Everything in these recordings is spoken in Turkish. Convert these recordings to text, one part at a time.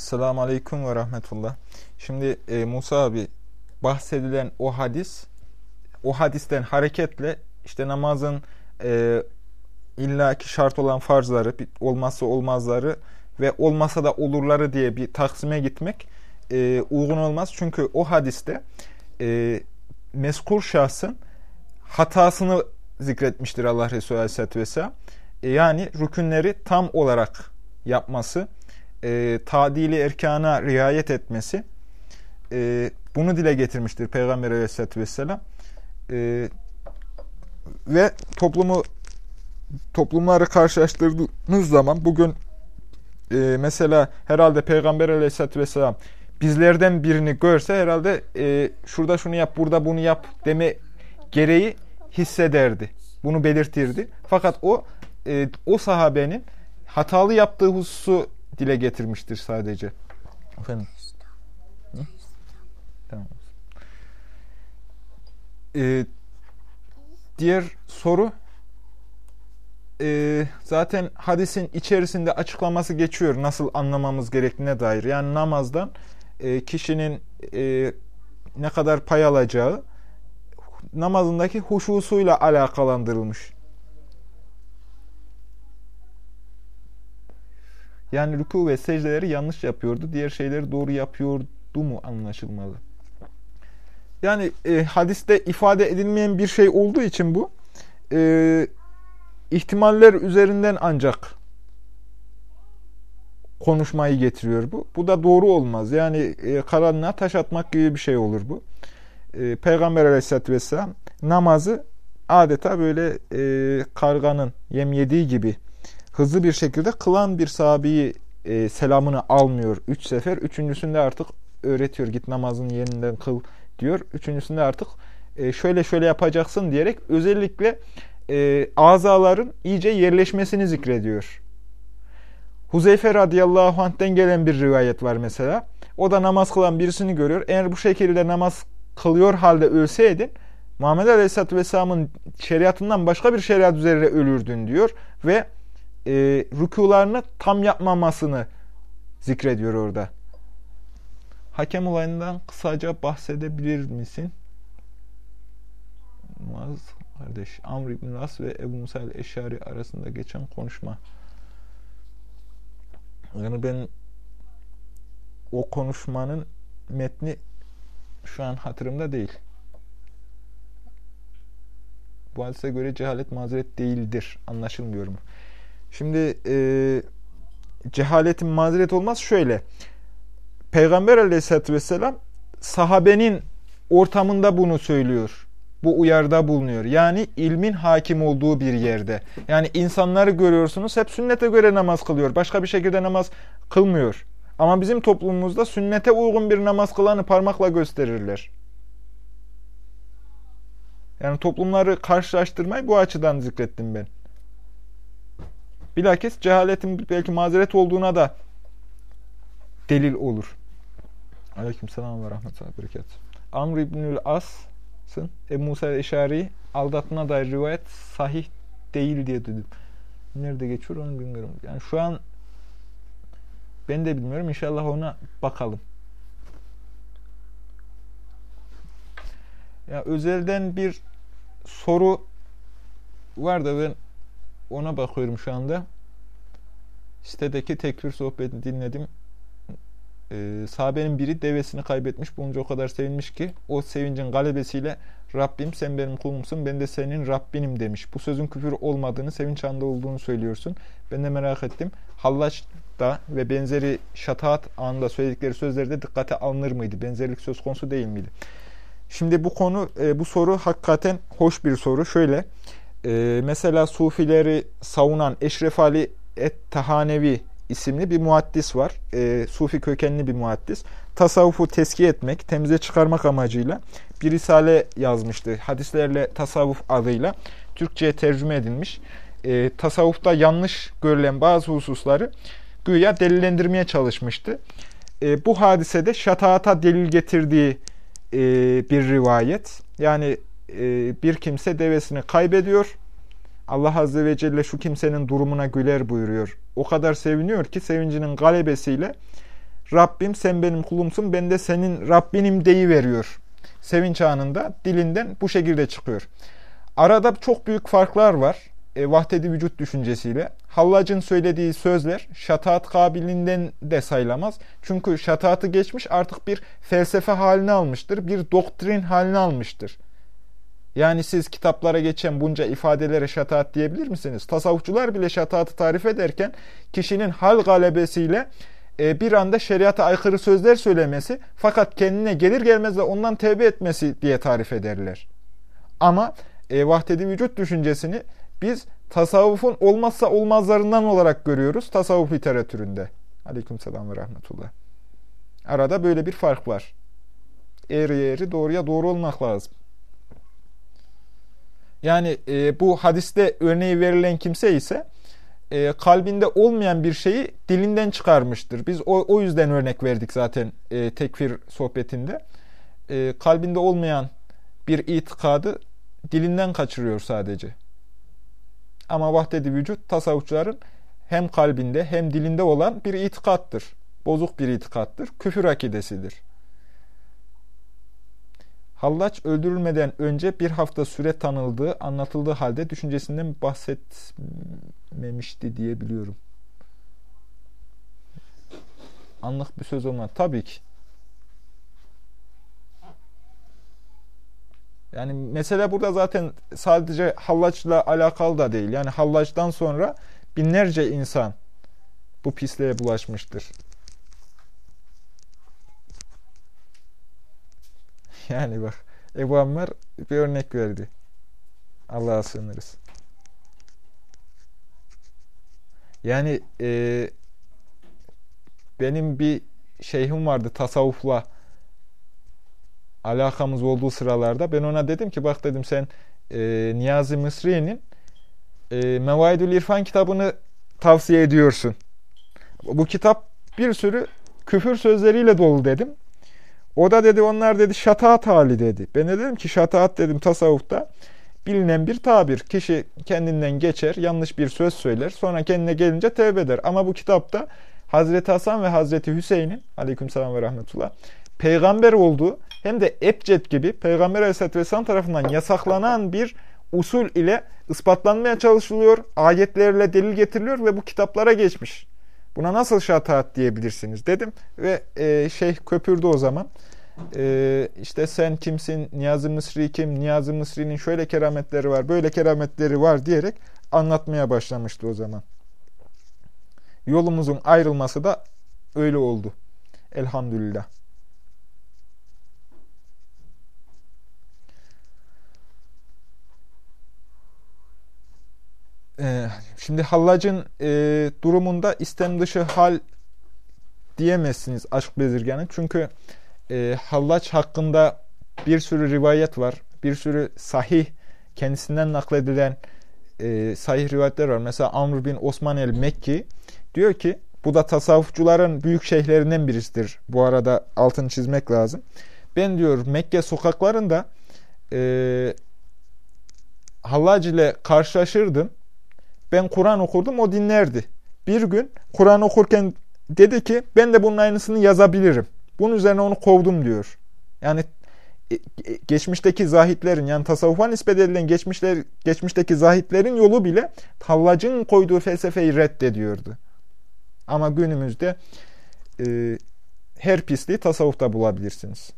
Esselamu Aleyküm ve Rahmetullah. Şimdi e, Musa abi bahsedilen o hadis, o hadisten hareketle işte namazın e, illaki şart olan farzları, olmazsa olmazları ve olmasa da olurları diye bir taksime gitmek e, uygun olmaz. Çünkü o hadiste e, meskur şahsın hatasını zikretmiştir Allah Resulü Aleyhisselatü Vesselam. E, yani rükünleri tam olarak yapması, e, tadili erkana riayet etmesi e, bunu dile getirmiştir Peygamber Aleyhisselatü Vesselam. E, ve toplumu toplumları karşılaştırdığınız zaman bugün e, mesela herhalde Peygamber Aleyhisselatü Vesselam bizlerden birini görse herhalde e, şurada şunu yap, burada bunu yap deme gereği hissederdi. Bunu belirtirdi. Fakat o e, o sahabenin hatalı yaptığı hususu dile getirmiştir sadece. Efendim? Hı? Tamam. Ee, diğer soru e, zaten hadisin içerisinde açıklaması geçiyor nasıl anlamamız gerektiğine dair. Yani namazdan e, kişinin e, ne kadar pay alacağı namazındaki huşusuyla alakalandırılmış. Yani rükû ve secdeleri yanlış yapıyordu. Diğer şeyleri doğru yapıyordu mu anlaşılmalı. Yani e, hadiste ifade edilmeyen bir şey olduğu için bu e, ihtimaller üzerinden ancak konuşmayı getiriyor bu. Bu da doğru olmaz. Yani e, karanlığa taş atmak gibi bir şey olur bu. E, Peygamber aleyhissalatü vesselam namazı adeta böyle e, karganın yem yediği gibi hızlı bir şekilde kılan bir sahabeyi e, selamını almıyor. Üç sefer. Üçüncüsünde artık öğretiyor. Git namazını yeniden kıl diyor. Üçüncüsünde artık e, şöyle şöyle yapacaksın diyerek özellikle e, azaların iyice yerleşmesini zikrediyor. Huzeyfe radıyallahu anh'ten gelen bir rivayet var mesela. O da namaz kılan birisini görüyor. Eğer bu şekilde namaz kılıyor halde ölseydin Muhammed Aleyhisselatü Vesselam'ın şeriatından başka bir şeriat üzerine ölürdün diyor. Ve e, rükularını tam yapmamasını zikrediyor orada. Hakem olayından kısaca bahsedebilir misin? Muaz kardeş Amr ibn As ve Ebu Musa el-Eşari arasında geçen konuşma. Yani ben o konuşmanın metni şu an hatırımda değil. Bu hadise göre cehalet mazeret değildir. Anlaşılmıyor mu? Şimdi e, cehaletin mazeret olmaz şöyle. Peygamber aleyhissalatü vesselam sahabenin ortamında bunu söylüyor. Bu uyarda bulunuyor. Yani ilmin hakim olduğu bir yerde. Yani insanları görüyorsunuz hep sünnete göre namaz kılıyor. Başka bir şekilde namaz kılmıyor. Ama bizim toplumumuzda sünnete uygun bir namaz kılanı parmakla gösterirler. Yani toplumları karşılaştırmayı bu açıdan zikrettim ben. Bilakis cehaletin belki mazeret olduğuna da delil olur. Aleyküm selam ve rahmetullahi berekat. Amr İbnül As'ın Ebu Musa Eşari aldatına dair rivayet sahih değil diye duydum. Nerede geçiyor onu bilmiyorum. Yani şu an ben de bilmiyorum. İnşallah ona bakalım. Ya özelden bir soru var da ben ona bakıyorum şu anda. Sitedeki tekfir sohbetini dinledim. Ee, sahabenin biri devesini kaybetmiş. Bulunca o kadar sevinmiş ki o sevincin galebesiyle Rabbim sen benim kulumsun ben de senin Rabbinim demiş. Bu sözün küfür olmadığını, sevinç anında olduğunu söylüyorsun. Ben de merak ettim. Hallaç'ta ve benzeri şataat anında söyledikleri sözlerde dikkate alınır mıydı? Benzerlik söz konusu değil miydi? Şimdi bu konu, e, bu soru hakikaten hoş bir soru. Şöyle, e, mesela Sufileri savunan Eşref Ali Et-Tahanevi isimli bir muaddis var. E, Sufi kökenli bir muaddis. Tasavvufu teskiye etmek, temize çıkarmak amacıyla bir risale yazmıştı. Hadislerle tasavvuf adıyla. Türkçe'ye tercüme edilmiş. E, tasavvufta yanlış görülen bazı hususları güya delillendirmeye çalışmıştı. E, bu hadisede şataata delil getirdiği e, bir rivayet. Yani e, bir kimse devesini kaybediyor. Allah Azze ve Celle şu kimsenin durumuna güler buyuruyor. O kadar seviniyor ki sevincinin galebesiyle Rabbim sen benim kulumsun ben de senin Rabbinim deyi veriyor. Sevinç anında dilinden bu şekilde çıkıyor. Arada çok büyük farklar var. E, vahdedi vücut düşüncesiyle. Hallac'ın söylediği sözler şataat kabiliğinden de sayılamaz. Çünkü şataatı geçmiş artık bir felsefe halini almıştır. Bir doktrin halini almıştır. Yani siz kitaplara geçen bunca ifadelere şataat diyebilir misiniz? Tasavvufçular bile şataatı tarif ederken kişinin hal galebesiyle e, bir anda şeriata aykırı sözler söylemesi fakat kendine gelir gelmez de ondan tevbe etmesi diye tarif ederler. Ama e, vahdedi vücut düşüncesini biz tasavvufun olmazsa olmazlarından olarak görüyoruz tasavvuf literatüründe. Aleykümselam ve rahmetullah. Arada böyle bir fark var. Eğri eğri doğruya doğru olmak lazım. Yani e, bu hadiste örneği verilen kimse ise e, kalbinde olmayan bir şeyi dilinden çıkarmıştır. Biz o, o yüzden örnek verdik zaten e, tekfir sohbetinde. E, kalbinde olmayan bir itikadı dilinden kaçırıyor sadece. Ama vahdedi vücut tasavvufçuların hem kalbinde hem dilinde olan bir itikattır. Bozuk bir itikattır. Küfür akidesidir. Hallaç öldürülmeden önce bir hafta süre tanıldığı, anlatıldığı halde düşüncesinden bahsetmemişti diye biliyorum. Anlık bir söz olmadı. Tabii ki. Yani mesele burada zaten sadece hallaçla alakalı da değil. Yani hallaçtan sonra binlerce insan bu pisliğe bulaşmıştır. Yani bak Ebu Ammar bir örnek verdi. Allah'a sığınırız. Yani e, benim bir şeyhim vardı tasavvufla alakamız olduğu sıralarda ben ona dedim ki bak dedim sen e, Niyazi Mısri'nin e, Mevaidül İrfan kitabını tavsiye ediyorsun. Bu kitap bir sürü küfür sözleriyle dolu dedim. O da dedi onlar dedi şataat hali dedi. Ben de dedim ki şataat dedim tasavvufta bilinen bir tabir. Kişi kendinden geçer, yanlış bir söz söyler, sonra kendine gelince tevbe eder. Ama bu kitapta Hazreti Hasan ve Hazreti Hüseyin'in aleykümselam ve rahmetullah peygamber olduğu hem de Ebced gibi Peygamber Aleyhisselatü Vesselam tarafından yasaklanan bir usul ile ispatlanmaya çalışılıyor. Ayetlerle delil getiriliyor ve bu kitaplara geçmiş. Buna nasıl şataat diyebilirsiniz dedim ve e, şeyh köpürdü o zaman. E, işte sen kimsin, Niyazi Mısri kim, Niyazi Mısri'nin şöyle kerametleri var, böyle kerametleri var diyerek anlatmaya başlamıştı o zaman. Yolumuzun ayrılması da öyle oldu. Elhamdülillah. Ee, şimdi hallacın e, durumunda istem dışı hal diyemezsiniz aşk bezirganı. Çünkü e, hallaç hakkında bir sürü rivayet var. Bir sürü sahih kendisinden nakledilen e, sahih rivayetler var. Mesela Amr bin Osman el-Mekki diyor ki bu da tasavvufçuların büyük şeyhlerinden birisidir. Bu arada altını çizmek lazım. Ben diyor Mekke sokaklarında e, hallac ile karşılaşırdım ben Kur'an okurdum o dinlerdi. Bir gün Kur'an okurken dedi ki ben de bunun aynısını yazabilirim. Bunun üzerine onu kovdum diyor. Yani e, e, geçmişteki zahitlerin yani tasavvufa nispet edilen geçmişler, geçmişteki zahitlerin yolu bile Tallac'ın koyduğu felsefeyi reddediyordu. Ama günümüzde e, her pisliği tasavvufta bulabilirsiniz.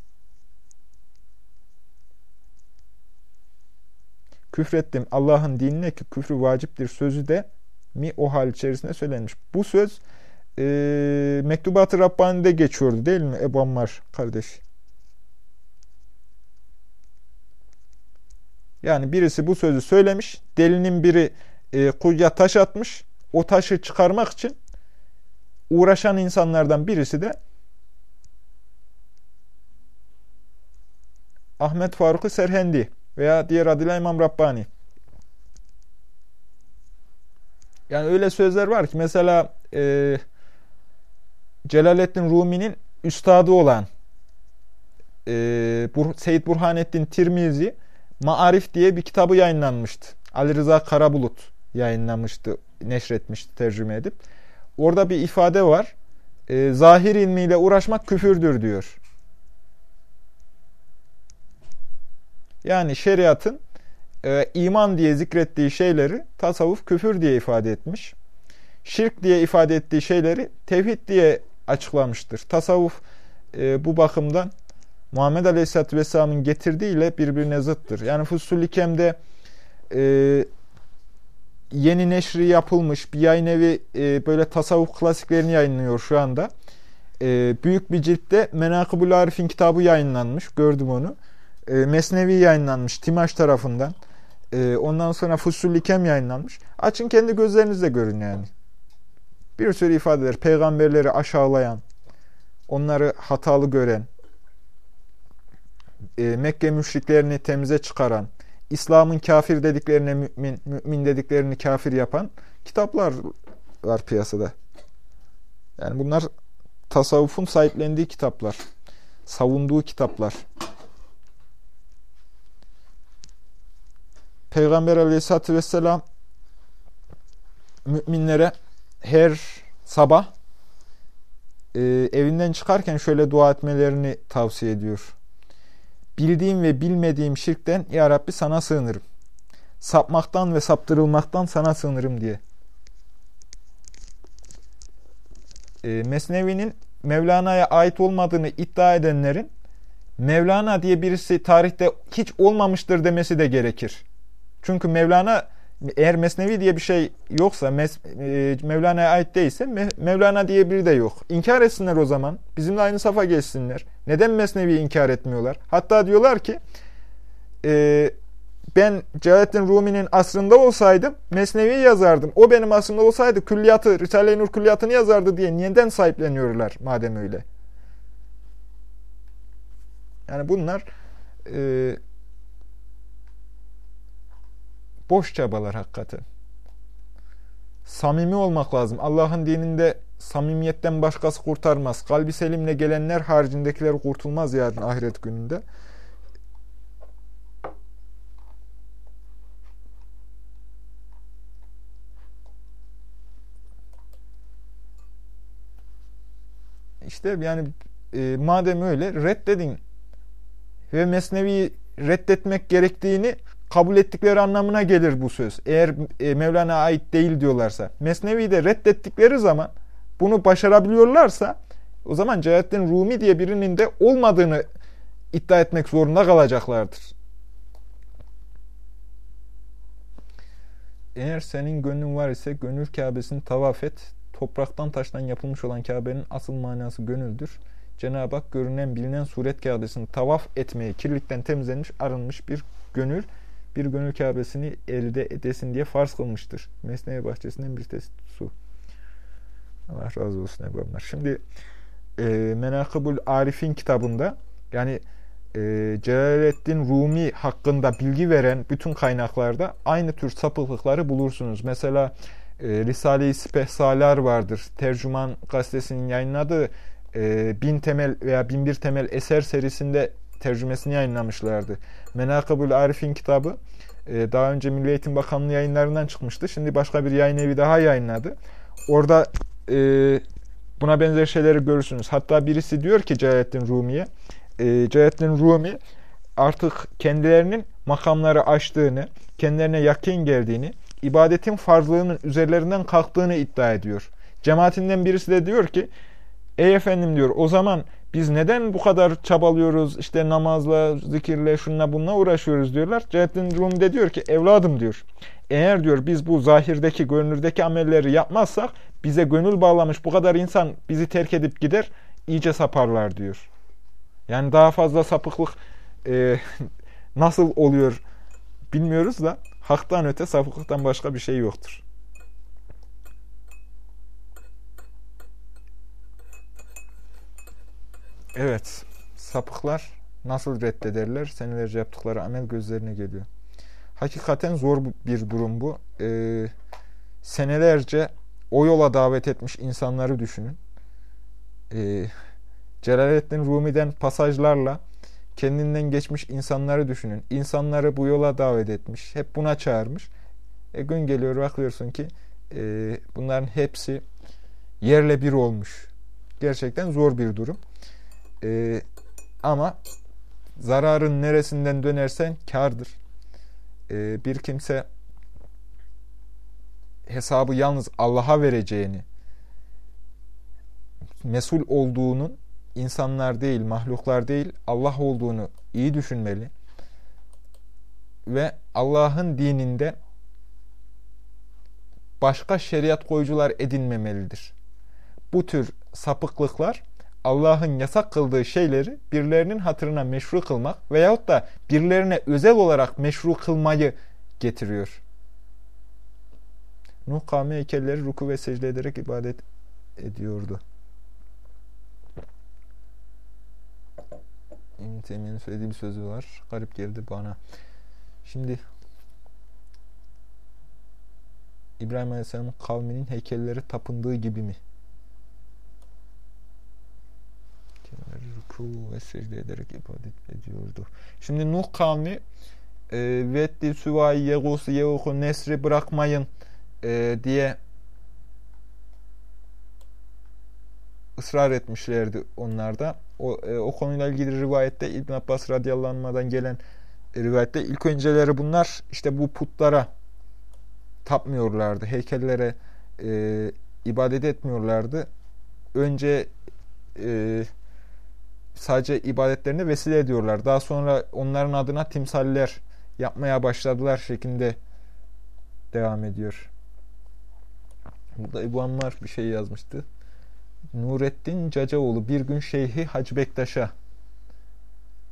Küfrettim Allah'ın dinine ki küfrü vaciptir sözü de mi o hal içerisinde söylenmiş. Bu söz e, Mektubat-ı Rabbani'de geçiyordu değil mi Ebu Ammar kardeş? Yani birisi bu sözü söylemiş, delinin biri e, kuyuya taş atmış, o taşı çıkarmak için uğraşan insanlardan birisi de Ahmet Faruk Serhendi veya diğer adıyla İmam Rabbani. Yani öyle sözler var ki mesela e, Celaleddin Rumi'nin üstadı olan e, Bur Seyyid Burhanettin Tirmizi Maarif diye bir kitabı yayınlanmıştı. Ali Rıza Karabulut yayınlamıştı, neşretmişti tercüme edip. Orada bir ifade var. e, zahir ilmiyle uğraşmak küfürdür diyor. Yani şeriatın e, iman diye zikrettiği şeyleri tasavvuf küfür diye ifade etmiş. Şirk diye ifade ettiği şeyleri tevhid diye açıklamıştır. Tasavvuf e, bu bakımdan Muhammed Aleyhisselatü Vesselam'ın getirdiğiyle birbirine zıttır. Yani Fusul-i e, yeni neşri yapılmış bir yayın evi e, böyle tasavvuf klasiklerini yayınlıyor şu anda. E, büyük bir ciltte Menakıbul Arif'in kitabı yayınlanmış. Gördüm onu. E, Mesnevi yayınlanmış Timaş tarafından. E, ondan sonra Fusul-i Kem yayınlanmış. Açın kendi gözlerinizle görün yani. Bir sürü ifadeler. Peygamberleri aşağılayan, onları hatalı gören, e, Mekke müşriklerini temize çıkaran, İslam'ın kafir dediklerine mümin, mümin dediklerini kafir yapan kitaplar var piyasada. Yani bunlar tasavvufun sahiplendiği kitaplar. Savunduğu kitaplar. Peygamber aleyhissalatü vesselam müminlere her sabah e, evinden çıkarken şöyle dua etmelerini tavsiye ediyor. Bildiğim ve bilmediğim şirkten Ya Rabbi sana sığınırım. Sapmaktan ve saptırılmaktan sana sığınırım diye. E, Mesnevi'nin Mevlana'ya ait olmadığını iddia edenlerin Mevlana diye birisi tarihte hiç olmamıştır demesi de gerekir. Çünkü Mevlana eğer Mesnevi diye bir şey yoksa, Mes, e, Mevlana'ya ait değilse Me, Mevlana diye biri de yok. İnkar etsinler o zaman. Bizimle aynı safa geçsinler. Neden Mesnevi'yi inkar etmiyorlar? Hatta diyorlar ki e, ben Celalettin Rumi'nin asrında olsaydım Mesnevi'yi yazardım. O benim asrımda olsaydı külliyatı, Risale-i Nur külliyatını yazardı diye neden sahipleniyorlar madem öyle? Yani bunlar e, Boş çabalar hakikaten. Samimi olmak lazım. Allah'ın dininde samimiyetten başkası kurtarmaz. Kalbi selimle gelenler haricindekiler kurtulmaz yarın ahiret gününde. İşte yani e, madem öyle reddedin ve Mesnevi reddetmek gerektiğini kabul ettikleri anlamına gelir bu söz. Eğer e, Mevlana ait değil diyorlarsa. Mesnevi'yi de reddettikleri zaman bunu başarabiliyorlarsa o zaman Celalettin Rumi diye birinin de olmadığını iddia etmek zorunda kalacaklardır. Eğer senin gönlün var ise gönül Kabe'sini tavaf et. Topraktan taştan yapılmış olan Kabe'nin asıl manası gönüldür. Cenab-ı Hak görünen bilinen suret Kabe'sini tavaf etmeyi kirlilikten temizlenmiş arınmış bir gönül bir gönül Kabe'sini elde edesin diye farz kılmıştır. Mesnevi bahçesinden bir test su. Allah razı olsun Ebu Şimdi e, Menakıbul Arif'in kitabında yani e, Celaleddin Rumi hakkında bilgi veren bütün kaynaklarda aynı tür sapıklıkları bulursunuz. Mesela e, Risale-i Spehsalar vardır. Tercüman gazetesinin yayınladığı e, bin temel veya bin bir temel eser serisinde tercümesini yayınlamışlardı. Menakıbul Arif'in kitabı e, daha önce Milli Eğitim Bakanlığı yayınlarından çıkmıştı. Şimdi başka bir yayın evi daha yayınladı. Orada e, buna benzer şeyleri görürsünüz. Hatta birisi diyor ki Celalettin Rumi'ye e, Celalettin Rumi artık kendilerinin makamları aştığını, kendilerine yakin geldiğini, ibadetin farzlığının üzerlerinden kalktığını iddia ediyor. Cemaatinden birisi de diyor ki Ey efendim diyor o zaman biz neden bu kadar çabalıyoruz işte namazla, zikirle, şunla bununla uğraşıyoruz diyorlar. Celalettin Rumi de diyor ki evladım diyor. Eğer diyor biz bu zahirdeki, gönüldeki amelleri yapmazsak bize gönül bağlamış bu kadar insan bizi terk edip gider iyice saparlar diyor. Yani daha fazla sapıklık e, nasıl oluyor bilmiyoruz da haktan öte sapıklıktan başka bir şey yoktur. Evet, sapıklar nasıl reddederler? Senelerce yaptıkları amel gözlerine geliyor. Hakikaten zor bir durum bu. Ee, senelerce o yola davet etmiş insanları düşünün. Ee, Celaleddin Rumi'den pasajlarla kendinden geçmiş insanları düşünün. İnsanları bu yola davet etmiş. Hep buna çağırmış. E gün geliyor bakıyorsun ki e, bunların hepsi yerle bir olmuş gerçekten zor bir durum. E, ama zararın neresinden dönersen kardır. E, bir kimse hesabı yalnız Allah'a vereceğini, mesul olduğunun insanlar değil, mahluklar değil, Allah olduğunu iyi düşünmeli. Ve Allah'ın dininde başka şeriat koyucular edinmemelidir. Bu tür sapıklıklar Allah'ın yasak kıldığı şeyleri birilerinin hatırına meşru kılmak veyahut da birilerine özel olarak meşru kılmayı getiriyor. Nuh kavmi heykelleri ruku ve secde ederek ibadet ediyordu. İbn Teymiye'nin söylediği bir sözü var. Garip geldi bana. Şimdi İbrahim Aleyhisselam'ın kavminin heykelleri tapındığı gibi mi? Ruku ve secde ederek ibadet ediyordu. Şimdi Nuh kavmi e, Veddi, Süvayi, Yegus'u, Yevuk'u, Nesri bırakmayın e, diye ısrar etmişlerdi onlarda. O, e, o konuyla ilgili rivayette İbn Abbas radıyallahu anh'dan gelen rivayette ilk önceleri bunlar işte bu putlara tapmıyorlardı. Heykellere e, ibadet etmiyorlardı. Önce e, sadece ibadetlerini vesile ediyorlar. Daha sonra onların adına timsaller yapmaya başladılar şeklinde devam ediyor. Burada Ebu Ammar bir şey yazmıştı. Nurettin Cacaoğlu bir gün Şeyhi Hacı Bektaş'a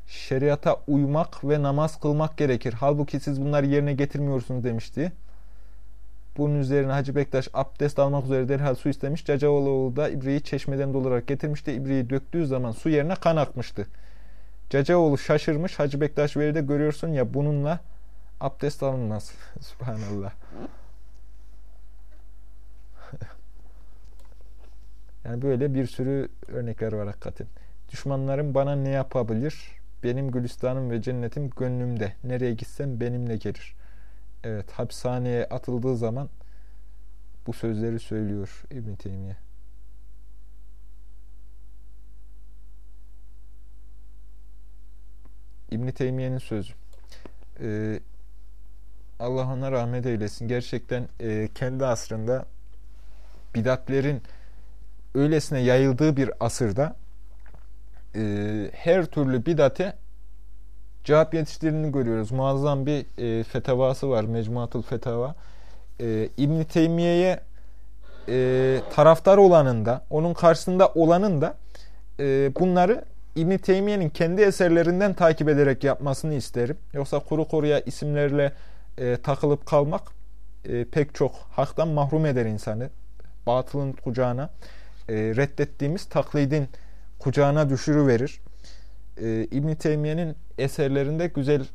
şeriata uymak ve namaz kılmak gerekir. Halbuki siz bunları yerine getirmiyorsunuz demişti. Bunun üzerine Hacı Bektaş abdest almak üzere derhal su istemiş. Cacaoğlu da ibriği çeşmeden dolarak getirmişti. İbriği döktüğü zaman su yerine kan akmıştı. Cacaoğlu şaşırmış. Hacı Bektaş veri de görüyorsun ya bununla abdest alınmaz. Subhanallah. yani böyle bir sürü örnekler var hakikaten. Düşmanlarım bana ne yapabilir? Benim gülistanım ve cennetim gönlümde. Nereye gitsem benimle gelir. Evet, hapishaneye atıldığı zaman bu sözleri söylüyor İbn Teymiye. İbn Teymiye'nin sözü. Ee, Allah ona rahmet eylesin. Gerçekten e, kendi asrında bidatlerin öylesine yayıldığı bir asırda e, her türlü bidate cevap yetiştirdiğini görüyoruz. Muazzam bir e, fetavası var. Mecmuatul Fetava. E, İbn-i Teymiye'ye e, taraftar olanın da, onun karşısında olanın da e, bunları İbn-i Teymiye'nin kendi eserlerinden takip ederek yapmasını isterim. Yoksa kuru koruya isimlerle e, takılıp kalmak e, pek çok haktan mahrum eder insanı. Batılın kucağına, e, reddettiğimiz taklidin kucağına düşürüverir. E, İbn-i Teymiye'nin eserlerinde güzel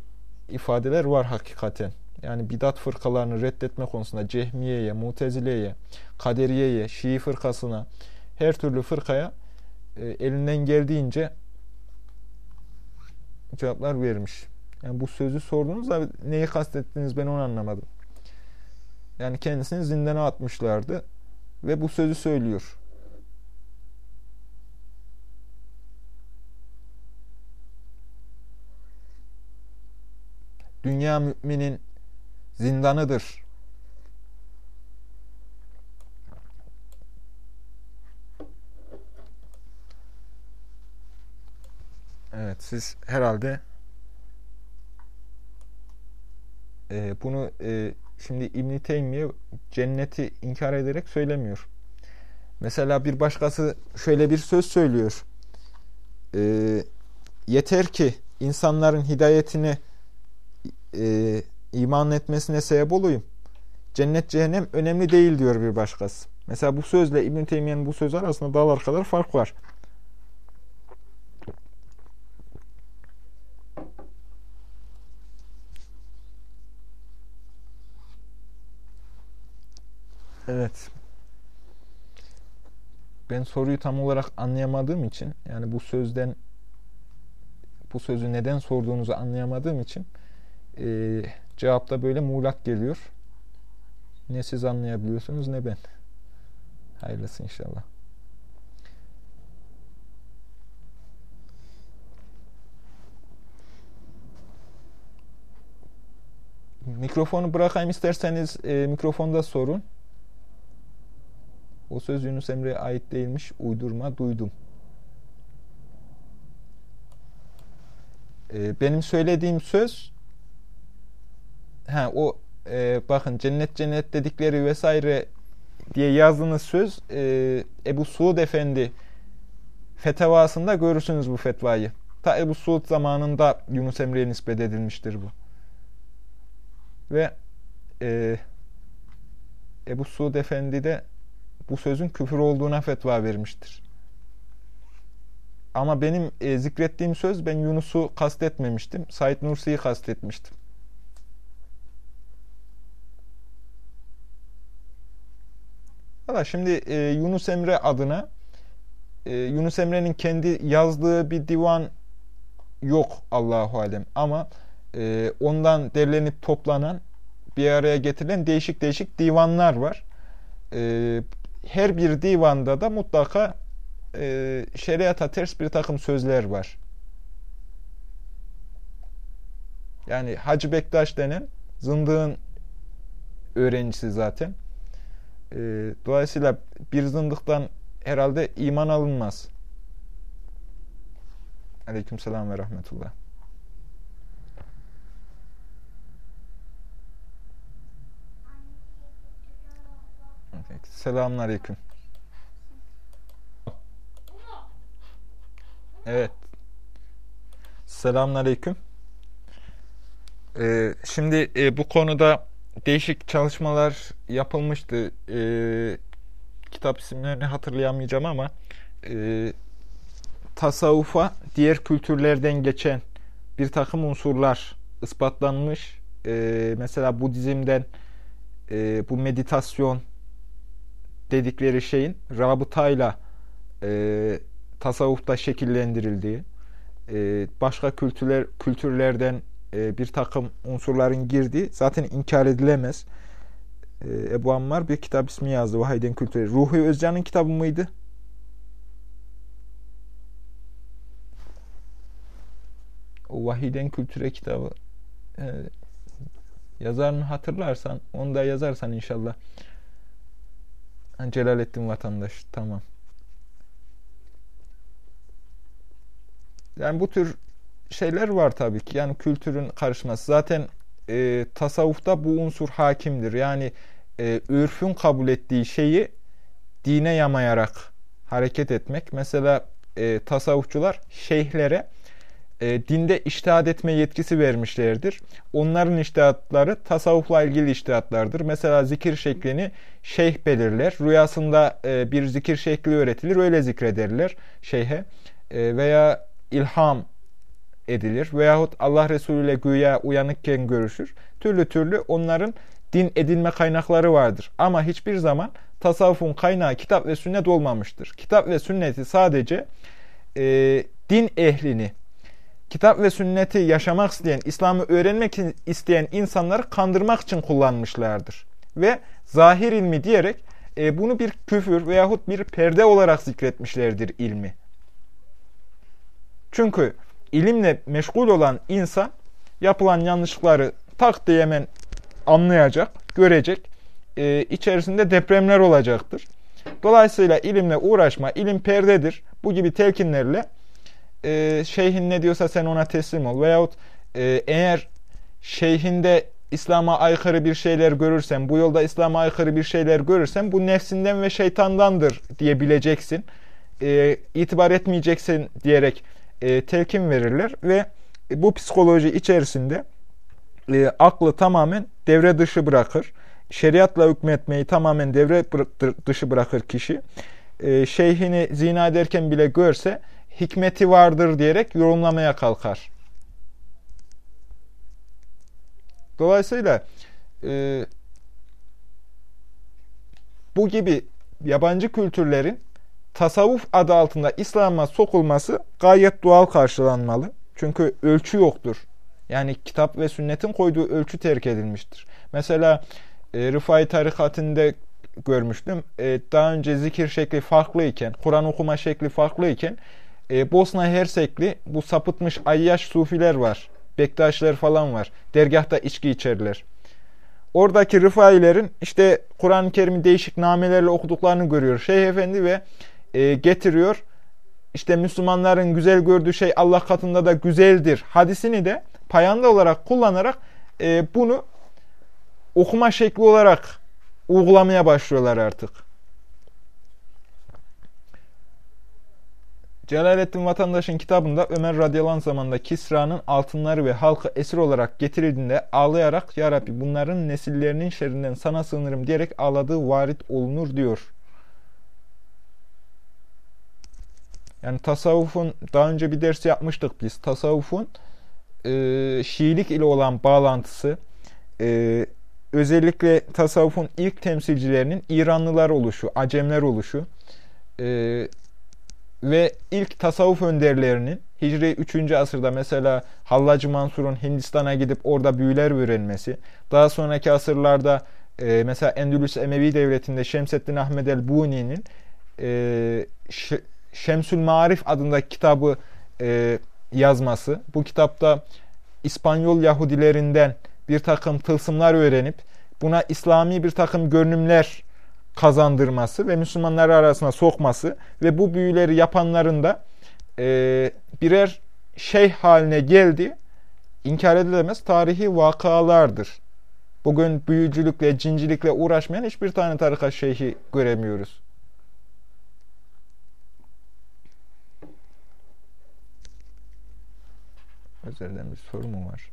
ifadeler var hakikaten. Yani bidat fırkalarını reddetme konusunda Cehmiye'ye, Mutezile'ye, Kaderiye'ye, Şii fırkasına, her türlü fırkaya e, elinden geldiğince cevaplar vermiş. Yani bu sözü sordunuz neyi kastettiniz ben onu anlamadım. Yani kendisini zindana atmışlardı ve bu sözü söylüyor. Dünya müminin zindanıdır. Evet siz herhalde e, bunu e, şimdi İbn Teymiye cenneti inkar ederek söylemiyor. Mesela bir başkası şöyle bir söz söylüyor. E, yeter ki insanların hidayetini e, iman etmesine sebep olayım. Cennet cehennem önemli değil diyor bir başkası. Mesela bu sözle İbn Teymiye'nin bu sözü arasında dağlar kadar fark var. Evet. Ben soruyu tam olarak anlayamadığım için yani bu sözden bu sözü neden sorduğunuzu anlayamadığım için ee, e, cevapta böyle muğlak geliyor. Ne siz anlayabiliyorsunuz ne ben. Hayırlısı inşallah. Mikrofonu bırakayım isterseniz e, mikrofonda sorun. O söz Yunus Emre'ye ait değilmiş. Uydurma duydum. E, benim söylediğim söz ha o e, bakın cennet cennet dedikleri vesaire diye yazdığınız söz e, Ebu Suud Efendi fetvasında görürsünüz bu fetvayı. Ta Ebu Suud zamanında Yunus Emre'ye nispet edilmiştir bu. Ve e, Ebu Suud Efendi de bu sözün küfür olduğuna fetva vermiştir. Ama benim e, zikrettiğim söz ben Yunus'u kastetmemiştim. Said Nursi'yi kastetmiştim. Valla şimdi e, Yunus Emre adına e, Yunus Emre'nin kendi yazdığı bir divan yok Allahu alem ama e, ondan derlenip toplanan bir araya getirilen değişik değişik divanlar var. E, her bir divanda da mutlaka e, şeriata ters bir takım sözler var. Yani Hacı Bektaş denen zındığın öğrencisi zaten. E, dolayısıyla bir zındıktan herhalde iman alınmaz. Aleykümselam ve rahmetullah. Selamun aleyküm. Evet. Selamun aleyküm. Ee, şimdi e, bu konuda değişik çalışmalar yapılmıştı. Ee, kitap isimlerini hatırlayamayacağım ama e, tasavvufa diğer kültürlerden geçen bir takım unsurlar ispatlanmış. E, mesela Budizm'den e, bu meditasyon dedikleri şeyin rabıtayla e, tasavvufta şekillendirildiği, e, başka kültürler kültürlerden e, bir takım unsurların girdiği zaten inkar edilemez. E, Ebu Ammar bir kitap ismi yazdı. Vahiden Kültürü. Ruhi Özcan'ın kitabı mıydı? O Vahiden Kültüre kitabı e, yazarını hatırlarsan, onu da yazarsan inşallah. Celalettin Vatandaş. Tamam. Yani bu tür şeyler var tabii ki. Yani kültürün karışması. Zaten e, tasavvufta bu unsur hakimdir. Yani e, ürfün kabul ettiği şeyi dine yamayarak hareket etmek. Mesela e, tasavvufçular şeyhlere e, dinde iştihat etme yetkisi vermişlerdir. Onların iştihatları tasavvufla ilgili iştihatlardır. Mesela zikir şeklini şeyh belirler. Rüyasında e, bir zikir şekli öğretilir. Öyle zikrederler şeyhe. E, veya ilham edilir. Veyahut Allah Resulü ile güya uyanıkken görüşür. Türlü türlü onların din edinme kaynakları vardır. Ama hiçbir zaman tasavvufun kaynağı kitap ve sünnet olmamıştır. Kitap ve sünneti sadece e, din ehlini, kitap ve sünneti yaşamak isteyen, İslam'ı öğrenmek isteyen insanları kandırmak için kullanmışlardır. Ve zahir ilmi diyerek e, bunu bir küfür veyahut bir perde olarak zikretmişlerdir ilmi. Çünkü ilimle meşgul olan insan yapılan yanlışlıkları tak diye hemen anlayacak, görecek. E, içerisinde depremler olacaktır. Dolayısıyla ilimle uğraşma, ilim perdedir. Bu gibi telkinlerle e, şeyhin ne diyorsa sen ona teslim ol. Veyahut e, eğer şeyhinde İslam'a aykırı bir şeyler görürsen, bu yolda İslam'a aykırı bir şeyler görürsen bu nefsinden ve şeytandandır diye bileceksin. E, itibar etmeyeceksin diyerek e, telkin verirler ve bu psikoloji içerisinde e, aklı tamamen devre dışı bırakır. Şeriatla hükmetmeyi tamamen devre dışı bırakır kişi. E, şeyhini zina ederken bile görse hikmeti vardır diyerek yorumlamaya kalkar. Dolayısıyla e, bu gibi yabancı kültürlerin tasavvuf adı altında İslam'a sokulması gayet doğal karşılanmalı. Çünkü ölçü yoktur. Yani kitap ve sünnetin koyduğu ölçü terk edilmiştir. Mesela e, Rıfai tarikatında görmüştüm. E, daha önce zikir şekli farklıyken, Kur'an okuma şekli farklıyken e, Bosna Hersekli bu sapıtmış ayyaş sufiler var. Bektaşlar falan var. Dergahta içki içerler. oradaki rıfailerin işte Kur'an-ı Kerim'i değişik namelerle okuduklarını görüyor. Şeyh Efendi ve e, getiriyor. İşte Müslümanların güzel gördüğü şey Allah katında da güzeldir. Hadisini de payanda olarak kullanarak e, bunu okuma şekli olarak uygulamaya başlıyorlar artık. Celaleddin Vatandaş'ın kitabında Ömer radıyallahu zamanında Kisra'nın altınları ve halkı esir olarak getirildiğinde ağlayarak Ya Rabbi bunların nesillerinin şerrinden sana sığınırım diyerek ağladığı varit olunur diyor. Yani tasavvufun daha önce bir ders yapmıştık biz. Tasavvufun e, Şiilik ile olan bağlantısı e, özellikle tasavvufun ilk temsilcilerinin İranlılar oluşu, Acemler oluşu e, ve ilk tasavvuf önderlerinin Hicri 3. asırda mesela Hallacı Mansur'un Hindistan'a gidip orada büyüler öğrenmesi, daha sonraki asırlarda e, mesela Endülüs Emevi Devleti'nde Şemseddin Ahmed el-Buni'nin e, Şemsül Marif adındaki kitabı e, yazması. Bu kitapta İspanyol Yahudilerinden bir takım tılsımlar öğrenip buna İslami bir takım görünümler kazandırması ve Müslümanlar arasına sokması ve bu büyüleri yapanların da e, birer şeyh haline geldi. inkar edilemez tarihi vakalardır. Bugün büyücülükle, cincilikle uğraşmayan hiçbir tane tarikat şeyhi göremiyoruz. Özelden bir soru mu var?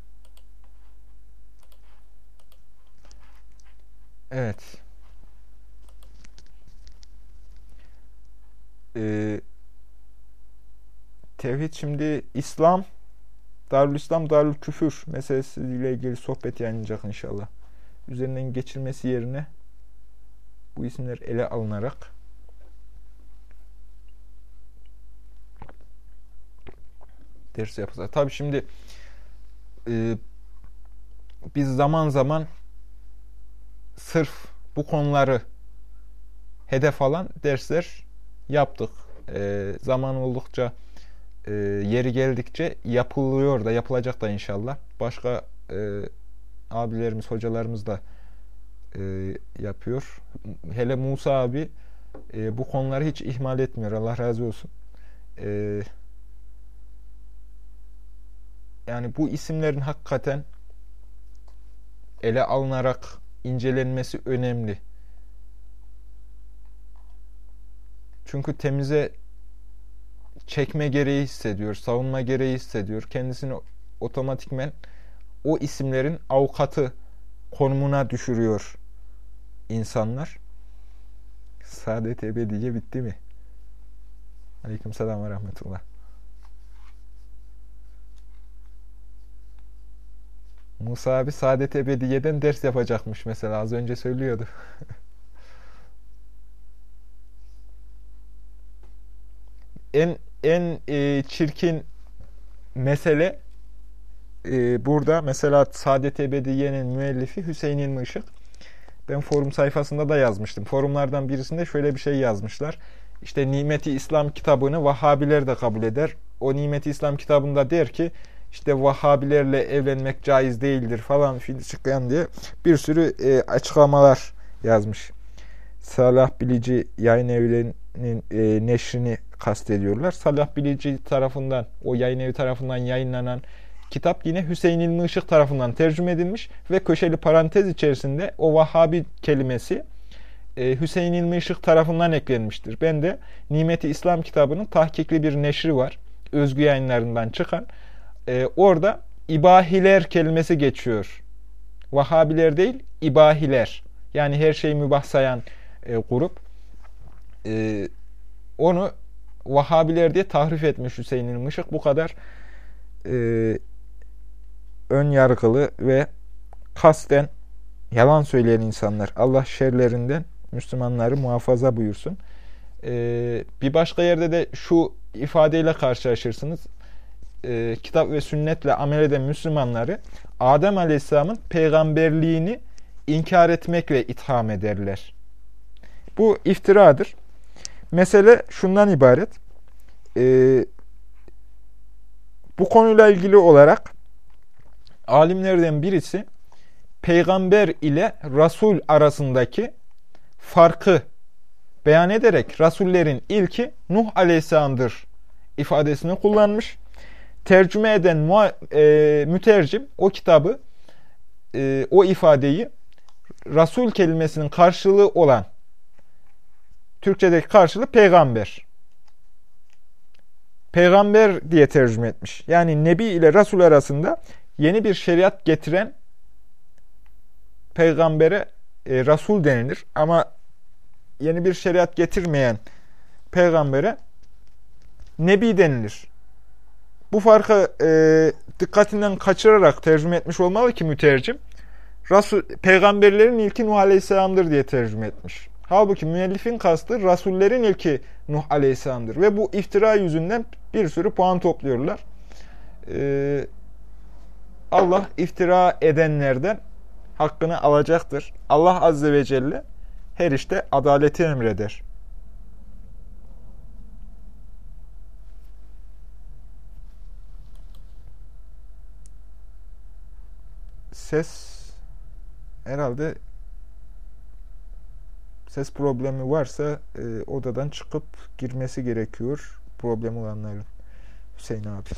Evet. e, tevhid şimdi İslam, Darül İslam, Darül Küfür meselesiyle ilgili sohbet yayınlanacak inşallah. Üzerinden geçilmesi yerine bu isimler ele alınarak ders yapacağız. Tabi şimdi e, biz zaman zaman sırf bu konuları hedef alan dersler yaptık. E, zaman oldukça e, yeri geldikçe yapılıyor da yapılacak da inşallah. Başka e, abilerimiz, hocalarımız da e, yapıyor. Hele Musa abi e, bu konuları hiç ihmal etmiyor. Allah razı olsun. E, yani bu isimlerin hakikaten ele alınarak incelenmesi önemli. Çünkü temize çekme gereği hissediyor, savunma gereği hissediyor. Kendisini otomatikmen o isimlerin avukatı konumuna düşürüyor insanlar. Saadet ebediye bitti mi? Aleyküm selam ve rahmetullah. Musa abi Saadet Ebediye'den ders yapacakmış mesela az önce söylüyordu. en en e, çirkin mesele e, burada mesela Saadet Ebediye'nin müellifi Hüseyin İlmi. Ben forum sayfasında da yazmıştım. Forumlardan birisinde şöyle bir şey yazmışlar. İşte Nimeti İslam kitabını Vahabiler de kabul eder. O Nimeti İslam kitabında der ki işte Vahabilerle evlenmek caiz değildir falan filan diye bir sürü e, açıklamalar yazmış. Salah Bilici yayın evlerinin e, neşrini kastediyorlar. Salah Bilici tarafından, o yayın evi tarafından yayınlanan kitap yine Hüseyin İlmi Işık tarafından tercüme edilmiş ve köşeli parantez içerisinde o Vahabi kelimesi e, Hüseyin İlmi Işık tarafından eklenmiştir. Ben de Nimeti İslam kitabının tahkikli bir neşri var. Özgü yayınlarından çıkan. E, orada ibahiler kelimesi geçiyor. Vahabiler değil, ibahiler. Yani her şeyi mübah sayan e, grup. E, onu Vahabiler diye tahrif etmiş Hüseyin'in Mışık. Bu kadar e, ön yargılı ve kasten yalan söyleyen insanlar. Allah şerlerinden Müslümanları muhafaza buyursun. E, bir başka yerde de şu ifadeyle karşılaşırsınız. E, kitap ve sünnetle amel eden Müslümanları Adem Aleyhisselam'ın peygamberliğini inkar etmekle itham ederler. Bu iftiradır. Mesele şundan ibaret. Ee, bu konuyla ilgili olarak alimlerden birisi peygamber ile Resul arasındaki farkı beyan ederek Rasullerin ilki Nuh Aleyhisselam'dır ifadesini kullanmış. Tercüme eden e, mütercim o kitabı, e, o ifadeyi Rasul kelimesinin karşılığı olan Türkçedeki karşılığı peygamber. Peygamber diye tercüme etmiş. Yani Nebi ile Resul arasında yeni bir şeriat getiren peygambere e, Resul denilir. Ama yeni bir şeriat getirmeyen peygambere Nebi denilir. Bu farkı e, dikkatinden kaçırarak tercüme etmiş olmalı ki mütercim. Rasul, peygamberlerin ilki Nuh Aleyhisselam'dır diye tercüme etmiş. Halbuki müellifin kastı Rasullerin ilki Nuh Aleyhisselam'dır. Ve bu iftira yüzünden bir sürü puan topluyorlar. Ee, Allah iftira edenlerden hakkını alacaktır. Allah Azze ve Celle her işte adaleti emreder. Ses herhalde ses problemi varsa e, odadan çıkıp girmesi gerekiyor problem olanların. Hüseyin abi.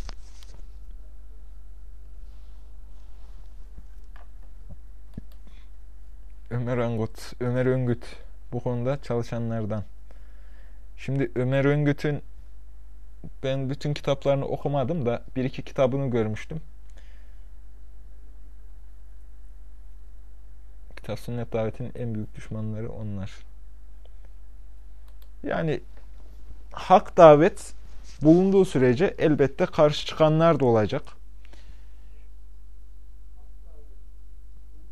Ömer Angut, Ömer Öngüt bu konuda çalışanlardan. Şimdi Ömer Öngüt'ün ben bütün kitaplarını okumadım da bir iki kitabını görmüştüm. Kitap sünnet davetinin en büyük düşmanları onlar. Yani hak davet bulunduğu sürece elbette karşı çıkanlar da olacak.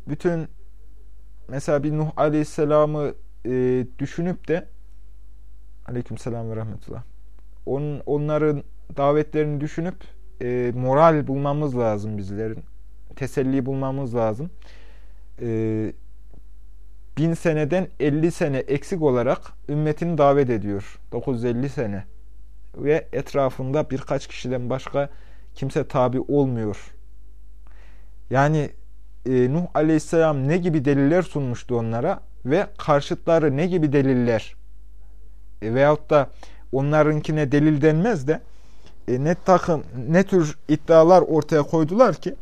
Bütün mesela bir Nuh Aleyhisselam'ı e, düşünüp de Aleykümselam ve Rahmetullah onun, onların davetlerini düşünüp e, moral bulmamız lazım bizlerin. Teselli bulmamız lazım. E, bin seneden 50 sene eksik olarak ümmetini davet ediyor. 950 sene. Ve etrafında birkaç kişiden başka kimse tabi olmuyor. Yani e, Nuh Aleyhisselam ne gibi deliller sunmuştu onlara ve karşıtları ne gibi deliller e, veyahut da onlarınkine delil denmez de e, ne takım ne tür iddialar ortaya koydular ki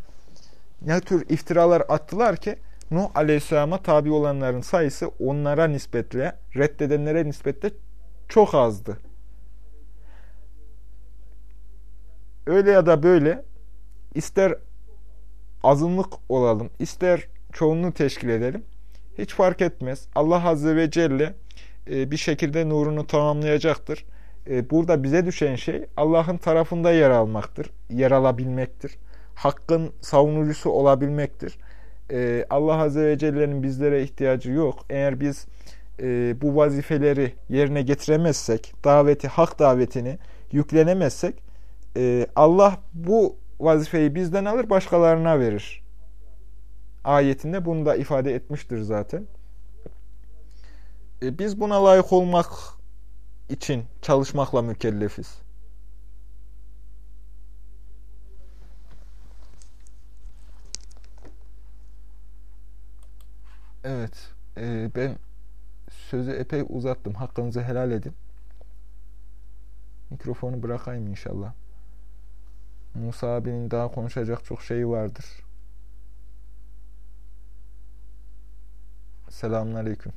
ne tür iftiralar attılar ki Nuh Aleyhisselam'a tabi olanların sayısı onlara nispetle, reddedenlere nispetle çok azdı. Öyle ya da böyle ister azınlık olalım, ister çoğunluğu teşkil edelim. Hiç fark etmez. Allah Azze ve Celle e, bir şekilde nurunu tamamlayacaktır. E, burada bize düşen şey Allah'ın tarafında yer almaktır, yer alabilmektir. Hakkın savunucusu olabilmektir. E, Allah Azze ve Celle'nin bizlere ihtiyacı yok. Eğer biz bu vazifeleri yerine getiremezsek, daveti, hak davetini yüklenemezsek, Allah bu vazifeyi bizden alır, başkalarına verir. Ayetinde bunu da ifade etmiştir zaten. Biz buna layık olmak için çalışmakla mükellefiz. Evet, e, ben sözü epey uzattım. Hakkınızı helal edin. Mikrofonu bırakayım inşallah. Musa abinin daha konuşacak çok şeyi vardır. Selamun Aleyküm.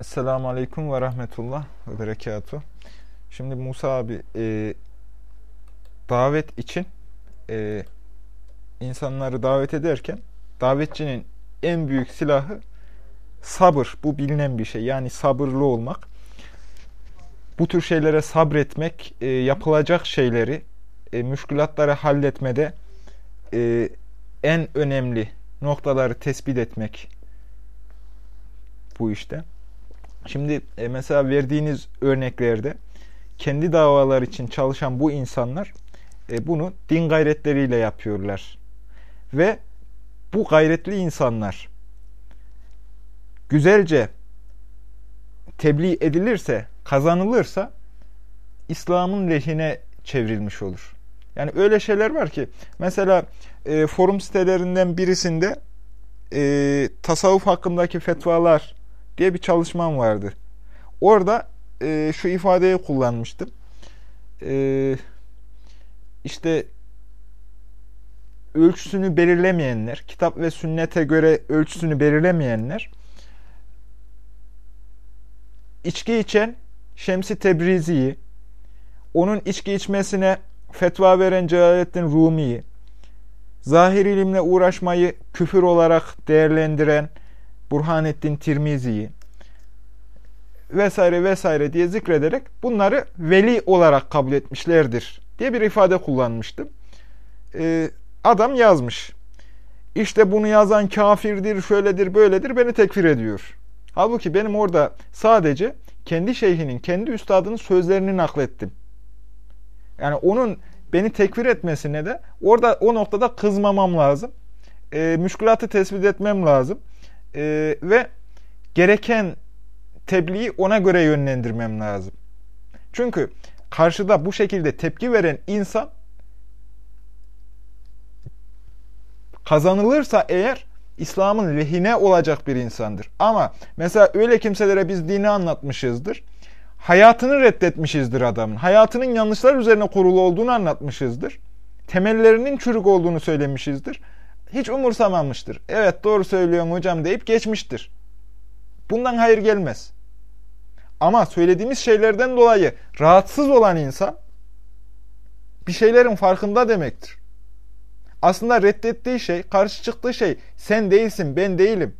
Esselamu Aleyküm ve Rahmetullah ve Berekatuhu. Şimdi Musa abi e, davet için e, insanları davet ederken davetçinin en büyük silahı sabır. Bu bilinen bir şey. Yani sabırlı olmak. Bu tür şeylere sabretmek, e, yapılacak şeyleri, e, müşkülatları halletmede e, en önemli noktaları tespit etmek bu işte. Şimdi e, mesela verdiğiniz örneklerde kendi davalar için çalışan bu insanlar e, bunu din gayretleriyle yapıyorlar. Ve bu gayretli insanlar güzelce tebliğ edilirse, kazanılırsa İslam'ın lehine çevrilmiş olur. Yani öyle şeyler var ki mesela e, forum sitelerinden birisinde e, tasavvuf hakkındaki fetvalar diye bir çalışmam vardı. Orada e, şu ifadeyi kullanmıştım. E, işte ölçüsünü belirlemeyenler, kitap ve sünnete göre ölçüsünü belirlemeyenler, içki içen Şemsi Tebrizi'yi, onun içki içmesine fetva veren Celaleddin Rumi'yi, zahir ilimle uğraşmayı küfür olarak değerlendiren Burhanettin Tirmizi'yi vesaire vesaire diye zikrederek bunları veli olarak kabul etmişlerdir diye bir ifade kullanmıştım. Ee, adam yazmış. İşte bunu yazan kafirdir, şöyledir, böyledir, beni tekfir ediyor. Halbuki benim orada sadece kendi şeyhinin, kendi üstadının sözlerini naklettim. Yani onun beni tekfir etmesine de orada o noktada kızmamam lazım. E, müşkülatı tespit etmem lazım. E, ve gereken tebliği ona göre yönlendirmem lazım. Çünkü karşıda bu şekilde tepki veren insan kazanılırsa eğer İslam'ın lehine olacak bir insandır. Ama mesela öyle kimselere biz dini anlatmışızdır. Hayatını reddetmişizdir adamın. Hayatının yanlışlar üzerine kurulu olduğunu anlatmışızdır. Temellerinin çürük olduğunu söylemişizdir. Hiç umursamamıştır. Evet doğru söylüyorsun hocam deyip geçmiştir. Bundan hayır gelmez. Ama söylediğimiz şeylerden dolayı rahatsız olan insan bir şeylerin farkında demektir. Aslında reddettiği şey, karşı çıktığı şey sen değilsin, ben değilim.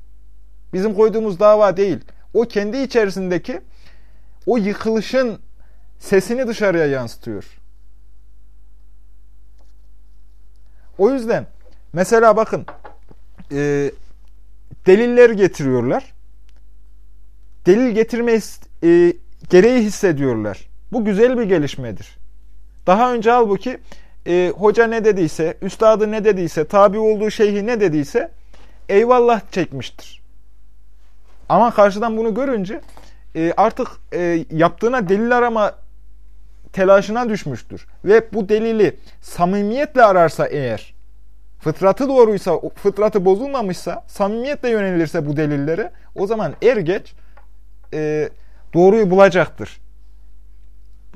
Bizim koyduğumuz dava değil. O kendi içerisindeki o yıkılışın sesini dışarıya yansıtıyor. O yüzden mesela bakın e, deliller getiriyorlar. Delil getirme e, gereği hissediyorlar. Bu güzel bir gelişmedir. Daha önce halbuki e, hoca ne dediyse, üstadı ne dediyse, tabi olduğu şeyhi ne dediyse eyvallah çekmiştir. Ama karşıdan bunu görünce e, artık e, yaptığına delil arama telaşına düşmüştür. Ve bu delili samimiyetle ararsa eğer, fıtratı doğruysa, fıtratı bozulmamışsa, samimiyetle yönelirse bu delillere, o zaman er geç e, doğruyu bulacaktır.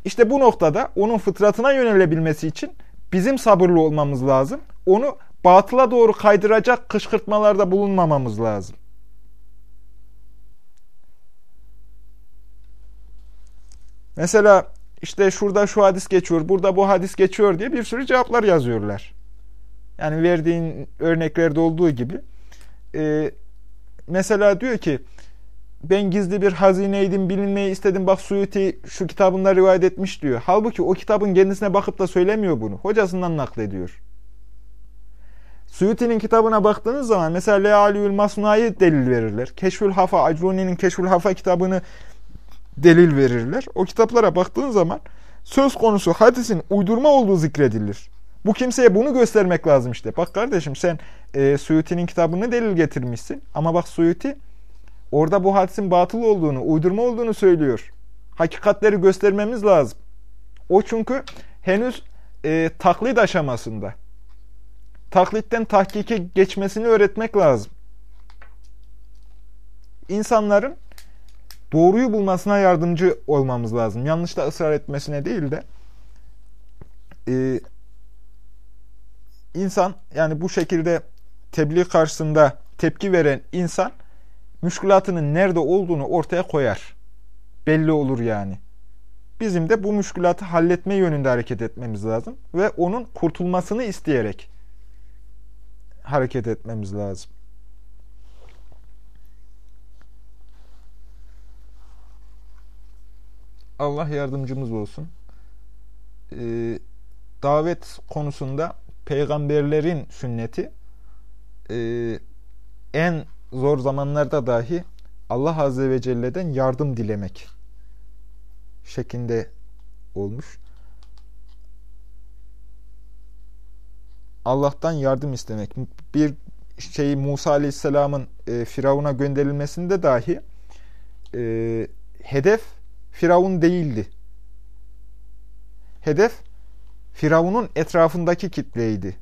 İşte bu noktada onun fıtratına yönelebilmesi için bizim sabırlı olmamız lazım. Onu batıla doğru kaydıracak kışkırtmalarda bulunmamamız lazım. Mesela işte şurada şu hadis geçiyor, burada bu hadis geçiyor diye bir sürü cevaplar yazıyorlar. Yani verdiğin örneklerde olduğu gibi. Ee, mesela diyor ki ben gizli bir hazineydim, bilinmeyi istedim. Bak Suyuti şu kitabında rivayet etmiş diyor. Halbuki o kitabın kendisine bakıp da söylemiyor bunu. Hocasından naklediyor. Suyuti'nin kitabına baktığınız zaman mesela Lealiül Masnua'yı delil verirler. Keşfül Hafa, Acruni'nin Keşfül Hafa kitabını delil verirler. O kitaplara baktığın zaman söz konusu hadisin uydurma olduğu zikredilir. Bu kimseye bunu göstermek lazım işte. Bak kardeşim sen e, Suyuti'nin kitabını delil getirmişsin. Ama bak Suyuti orada bu hadisin batıl olduğunu, uydurma olduğunu söylüyor. Hakikatleri göstermemiz lazım. O çünkü henüz e, taklit aşamasında. Taklitten tahkike geçmesini öğretmek lazım. İnsanların doğruyu bulmasına yardımcı olmamız lazım. Yanlışta ısrar etmesine değil de e, insan yani bu şekilde tebliğ karşısında tepki veren insan müşkülatının nerede olduğunu ortaya koyar. Belli olur yani. Bizim de bu müşkülatı halletme yönünde hareket etmemiz lazım ve onun kurtulmasını isteyerek hareket etmemiz lazım. Allah yardımcımız olsun. Ee, davet konusunda peygamberlerin sünneti e, en zor zamanlarda dahi Allah Azze ve Celle'den yardım dilemek şeklinde olmuş. Allah'tan yardım istemek. Bir şeyi Musa Aleyhisselam'ın e, Firavun'a gönderilmesinde dahi e, hedef Firavun değildi. Hedef Firavun'un etrafındaki kitleydi.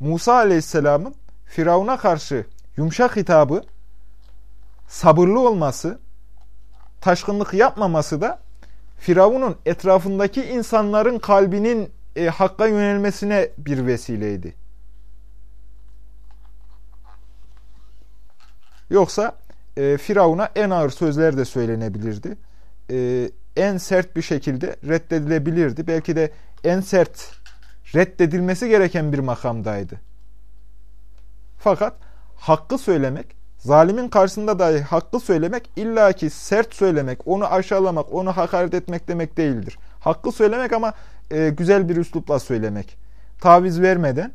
Musa aleyhisselamın Firavun'a karşı yumuşak hitabı, sabırlı olması, taşkınlık yapmaması da Firavun'un etrafındaki insanların kalbinin e, hakka yönelmesine bir vesileydi. Yoksa e, Firavun'a en ağır sözler de söylenebilirdi. E, en sert bir şekilde reddedilebilirdi. Belki de en sert reddedilmesi gereken bir makamdaydı. Fakat hakkı söylemek, zalimin karşısında dahi hakkı söylemek illaki sert söylemek, onu aşağılamak, onu hakaret etmek demek değildir. Hakkı söylemek ama e, güzel bir üslupla söylemek. Taviz vermeden,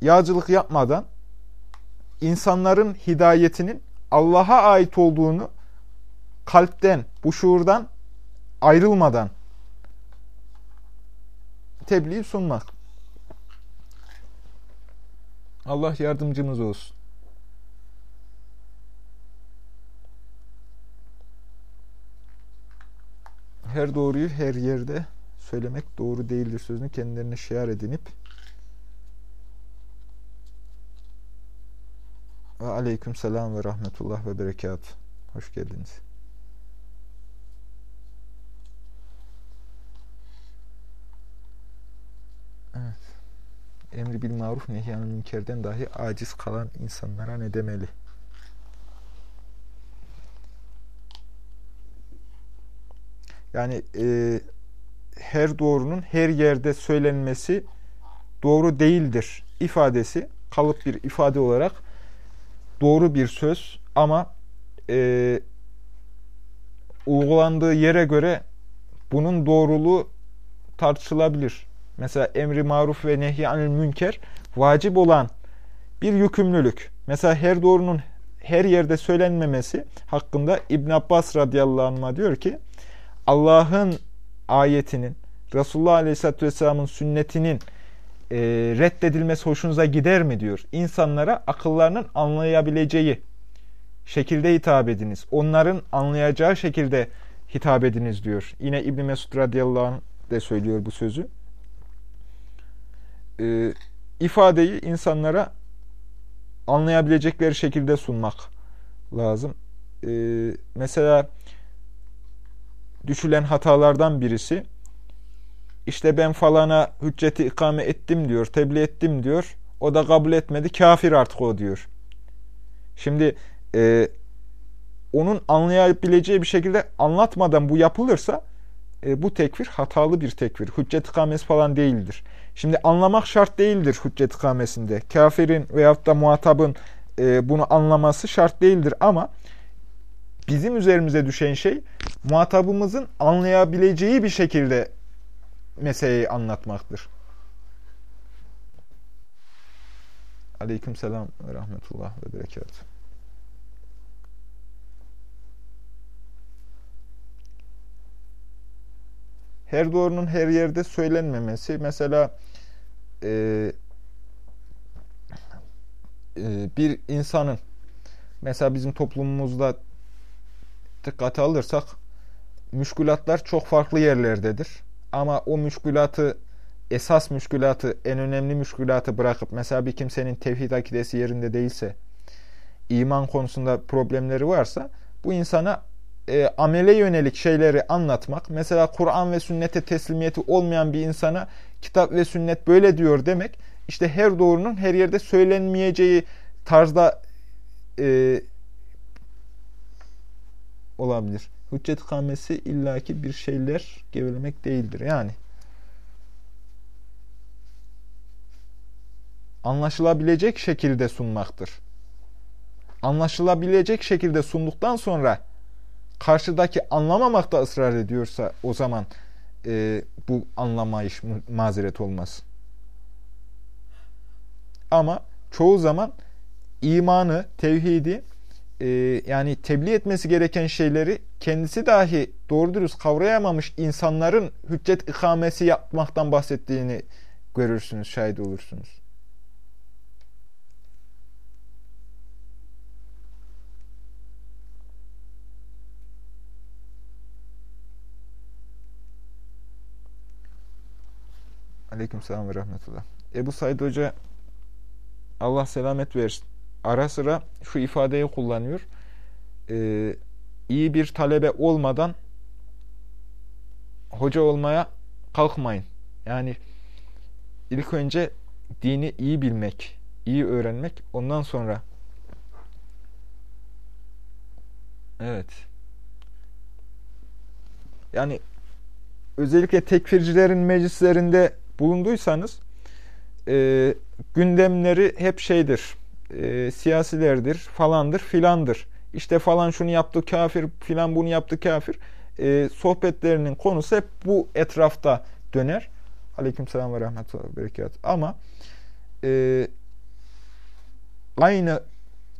yağcılık yapmadan, insanların hidayetinin Allah'a ait olduğunu kalpten, bu şuurdan ayrılmadan tebliğ sunmak. Allah yardımcımız olsun. Her doğruyu her yerde söylemek doğru değildir sözünü kendilerine şiar edinip ve aleyküm selam ve rahmetullah ve berekat. Hoş geldiniz. Emri bil maruf nehyanı münkerden dahi aciz kalan insanlara ne demeli? Yani e, her doğrunun her yerde söylenmesi doğru değildir ifadesi kalıp bir ifade olarak doğru bir söz ama e, uygulandığı yere göre bunun doğruluğu tartışılabilir. Mesela emri maruf ve nehy anil münker vacip olan bir yükümlülük. Mesela her doğrunun her yerde söylenmemesi hakkında İbn Abbas radıyallahu anh'a diyor ki Allah'ın ayetinin, Resulullah aleyhisselatü vesselamın sünnetinin e, reddedilmesi hoşunuza gider mi diyor. İnsanlara akıllarının anlayabileceği şekilde hitap ediniz. Onların anlayacağı şekilde hitap ediniz diyor. Yine İbn Mesud radıyallahu anh de söylüyor bu sözü. E, ifadeyi insanlara anlayabilecekleri şekilde sunmak lazım. E, mesela düşülen hatalardan birisi işte ben falana hücceti ikame ettim diyor, tebliğ ettim diyor. O da kabul etmedi. Kafir artık o diyor. Şimdi e, onun anlayabileceği bir şekilde anlatmadan bu yapılırsa e, bu tekfir hatalı bir tekfir. Hüccet ikamesi falan değildir. Şimdi anlamak şart değildir hüccet ikamesinde. Kafirin veyahut da muhatabın e, bunu anlaması şart değildir ama bizim üzerimize düşen şey muhatabımızın anlayabileceği bir şekilde meseleyi anlatmaktır. Aleyküm selam ve rahmetullah ve berekat. Her doğrunun her yerde söylenmemesi, mesela e, e, bir insanın, mesela bizim toplumumuzda dikkate alırsak, müşkülatlar çok farklı yerlerdedir. Ama o müşkülatı esas müşkülatı, en önemli müşkülatı bırakıp mesela bir kimsenin tevhid akidesi yerinde değilse, iman konusunda problemleri varsa bu insana e, amele yönelik şeyleri anlatmak, mesela Kur'an ve sünnete teslimiyeti olmayan bir insana kitap ve sünnet böyle diyor demek, işte her doğrunun her yerde söylenmeyeceği tarzda e, olabilir hüccet kamesi illaki bir şeyler gevelemek değildir. Yani anlaşılabilecek şekilde sunmaktır. Anlaşılabilecek şekilde sunduktan sonra karşıdaki anlamamakta ısrar ediyorsa o zaman e, bu anlamayış mazeret olmaz. Ama çoğu zaman imanı, tevhidi e, yani tebliğ etmesi gereken şeyleri kendisi dahi doğru dürüst kavrayamamış insanların hüccet ikamesi yapmaktan bahsettiğini görürsünüz, şahit olursunuz. Aleyküm selam ve rahmetullah. Ebu Said Hoca Allah selamet versin. Ara sıra şu ifadeyi kullanıyor. Ee, iyi bir talebe olmadan hoca olmaya kalkmayın. Yani ilk önce dini iyi bilmek, iyi öğrenmek, ondan sonra evet yani özellikle tekfircilerin meclislerinde bulunduysanız e, gündemleri hep şeydir e, siyasilerdir falandır filandır. İşte falan şunu yaptı kafir filan bunu yaptı kafir. E, sohbetlerinin konusu hep bu etrafta döner. Aleyküm selam ve rahmetullah ve berekat. Ama e, aynı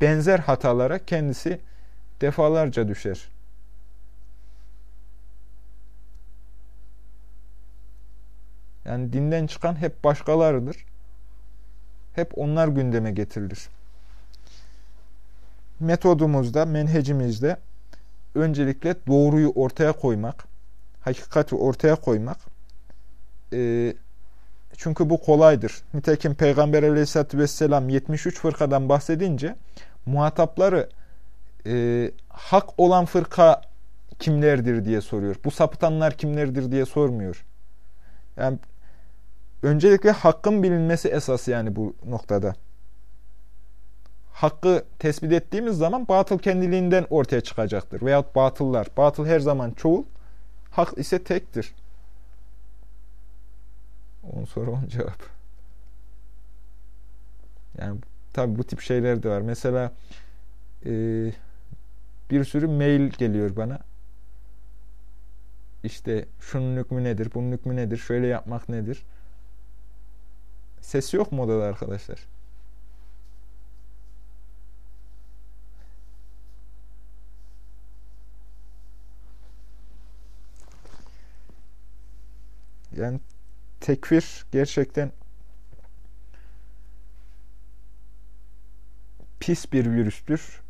benzer hatalara kendisi defalarca düşer Yani dinden çıkan hep başkalarıdır. Hep onlar gündeme getirilir. Metodumuzda, menhecimizde öncelikle doğruyu ortaya koymak, hakikati ortaya koymak. E, çünkü bu kolaydır. Nitekim Peygamber aleyhissalatü vesselam 73 fırkadan bahsedince muhatapları e, hak olan fırka kimlerdir diye soruyor. Bu sapıtanlar kimlerdir diye sormuyor. Yani öncelikle hakkın bilinmesi esas yani bu noktada. Hakkı tespit ettiğimiz zaman batıl kendiliğinden ortaya çıkacaktır. Veyahut batıllar. Batıl her zaman çoğul. Hak ise tektir. On soru on cevap. Yani tabi bu tip şeyler de var. Mesela e, bir sürü mail geliyor bana. İşte şunun hükmü nedir, bunun hükmü nedir, şöyle yapmak nedir? Ses yok mu odada arkadaşlar? Yani tekfir gerçekten pis bir virüstür.